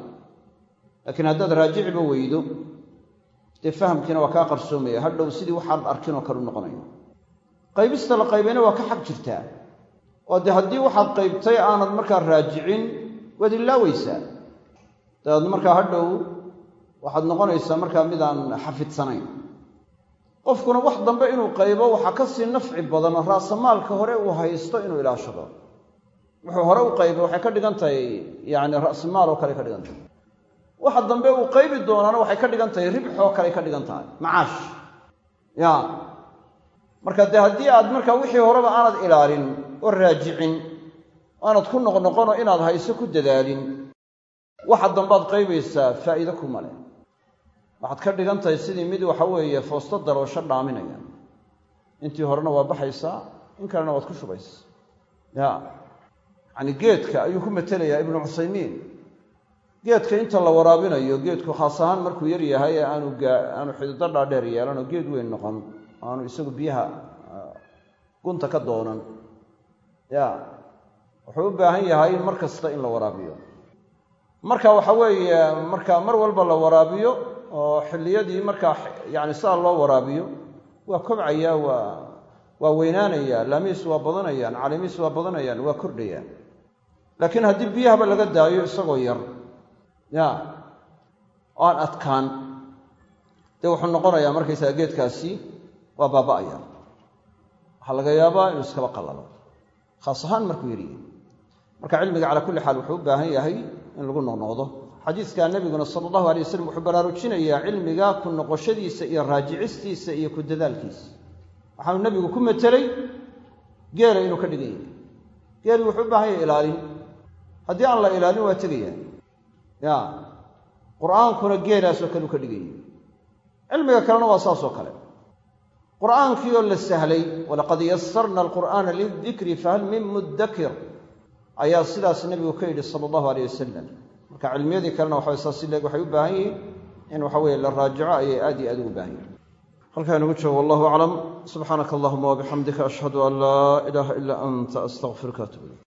laakiin haddaad raajiciba weydo dee fahamkiina waa kaa qarsoomaya hadhow sidii waxaad arkin oo kale u noqonaya qaybista la qaybayna waa ka xag jirtaa oo dee haddii waxaad qaybtay aanad markaa raajicin waad ilaaweysaa. Dabeed markaa hadhow waxaad noqonaysaa markaa midaan xafidsanayn qofkuna wax dambe inuu qaybo waxaa ka sii nafci badan oo raasamaalka hore uu haysto inuu ilaashado wuxuu hore u qaybay waxay ka dhigan tahay yacni ra'simaal oo kale ka dhigan tahay waxa dambe uu qaybi doonaana waxay ka dhigan tahay ribx oo kale ka dhigan tahay macaash. Ya. Marka dee haddii aad markaa wixii horeba aanad ilaalin oo raajicin aanad ku noqnoqonoo inaad hayso ku dadaalin waxa dambaad qaybaysaa faa'iide kuma leh. Waxaad ka dhigan tahay sidii mid waxa weeye foosto daroosho dhaaminaya. Intii horena waa baxaysaa in kalena waad ku shubaysa ya yacani geedka ayuu ku matelayaa ibnu cuthaymiin. Geedka inta la waraabinayo geedku khaas ahaan markuu yar yahay ee aanu aanu xidido dhaadheer yeelan oo geed weyn noqon. Aanu isagu biyaha gunta ka doonan. Ya wuxuu u baahan yahay mar kasta in la waraabiyo. Marka waxa weeye marka mar walba la waraabiyo oo xilliyadii markaa yacni sidaa loo waraabiyo waa kobcaya waa waa weynaanaya laamiis waa badanayaan calimiis waa badanayaan waa kordhayaan laakiin haddii biyahaba laga daayo isagoo yar ya oo aan adkaan dee wuxuu noqonayaa markaysaga geedkaasi waa baaba'aya waxaa laga yaabaa inuu iskaba qallalo khaas ahaan markuu yaryahay marka cilmiga calaa kulli xaal wuxuu u baahan yahay in lagu noqnoqdo. Xadiidka nebiguna sala allahu alay wasalam wuxuu baraarujinayaa cilmiga ku noqoshadiisa iyo raajicistiisa iyo ku dadaalkiisa. Waxaanu nebigu ku matelay geela inuu ka dhigan yahay geeli wuxuu u baahan yahay ilaalin haddii aan la ilaalin waa tegaya ya qur'aankuna geelaasoo kale u ka dhigan yahay cilmiga kalena waa saasoo kale. Qur'aankii oo la sahlay walaqad yasarna alqur'aana lidikri fahal min muddakir. Ayaa sidaas nebigu ka yidhi sala allahu aleyh wasalam marka cilmiyadii kalena waxa saas leeg waxay u baahan yihiin in waxa weye la raajico ayay aad iyo aad ugu baahan yihiin halkaa inagu joogo wallahu aclam. Subxaanaka allahuma wabixamdika ashhadu an laa ilaaha ilaa anta astaqfiruka atub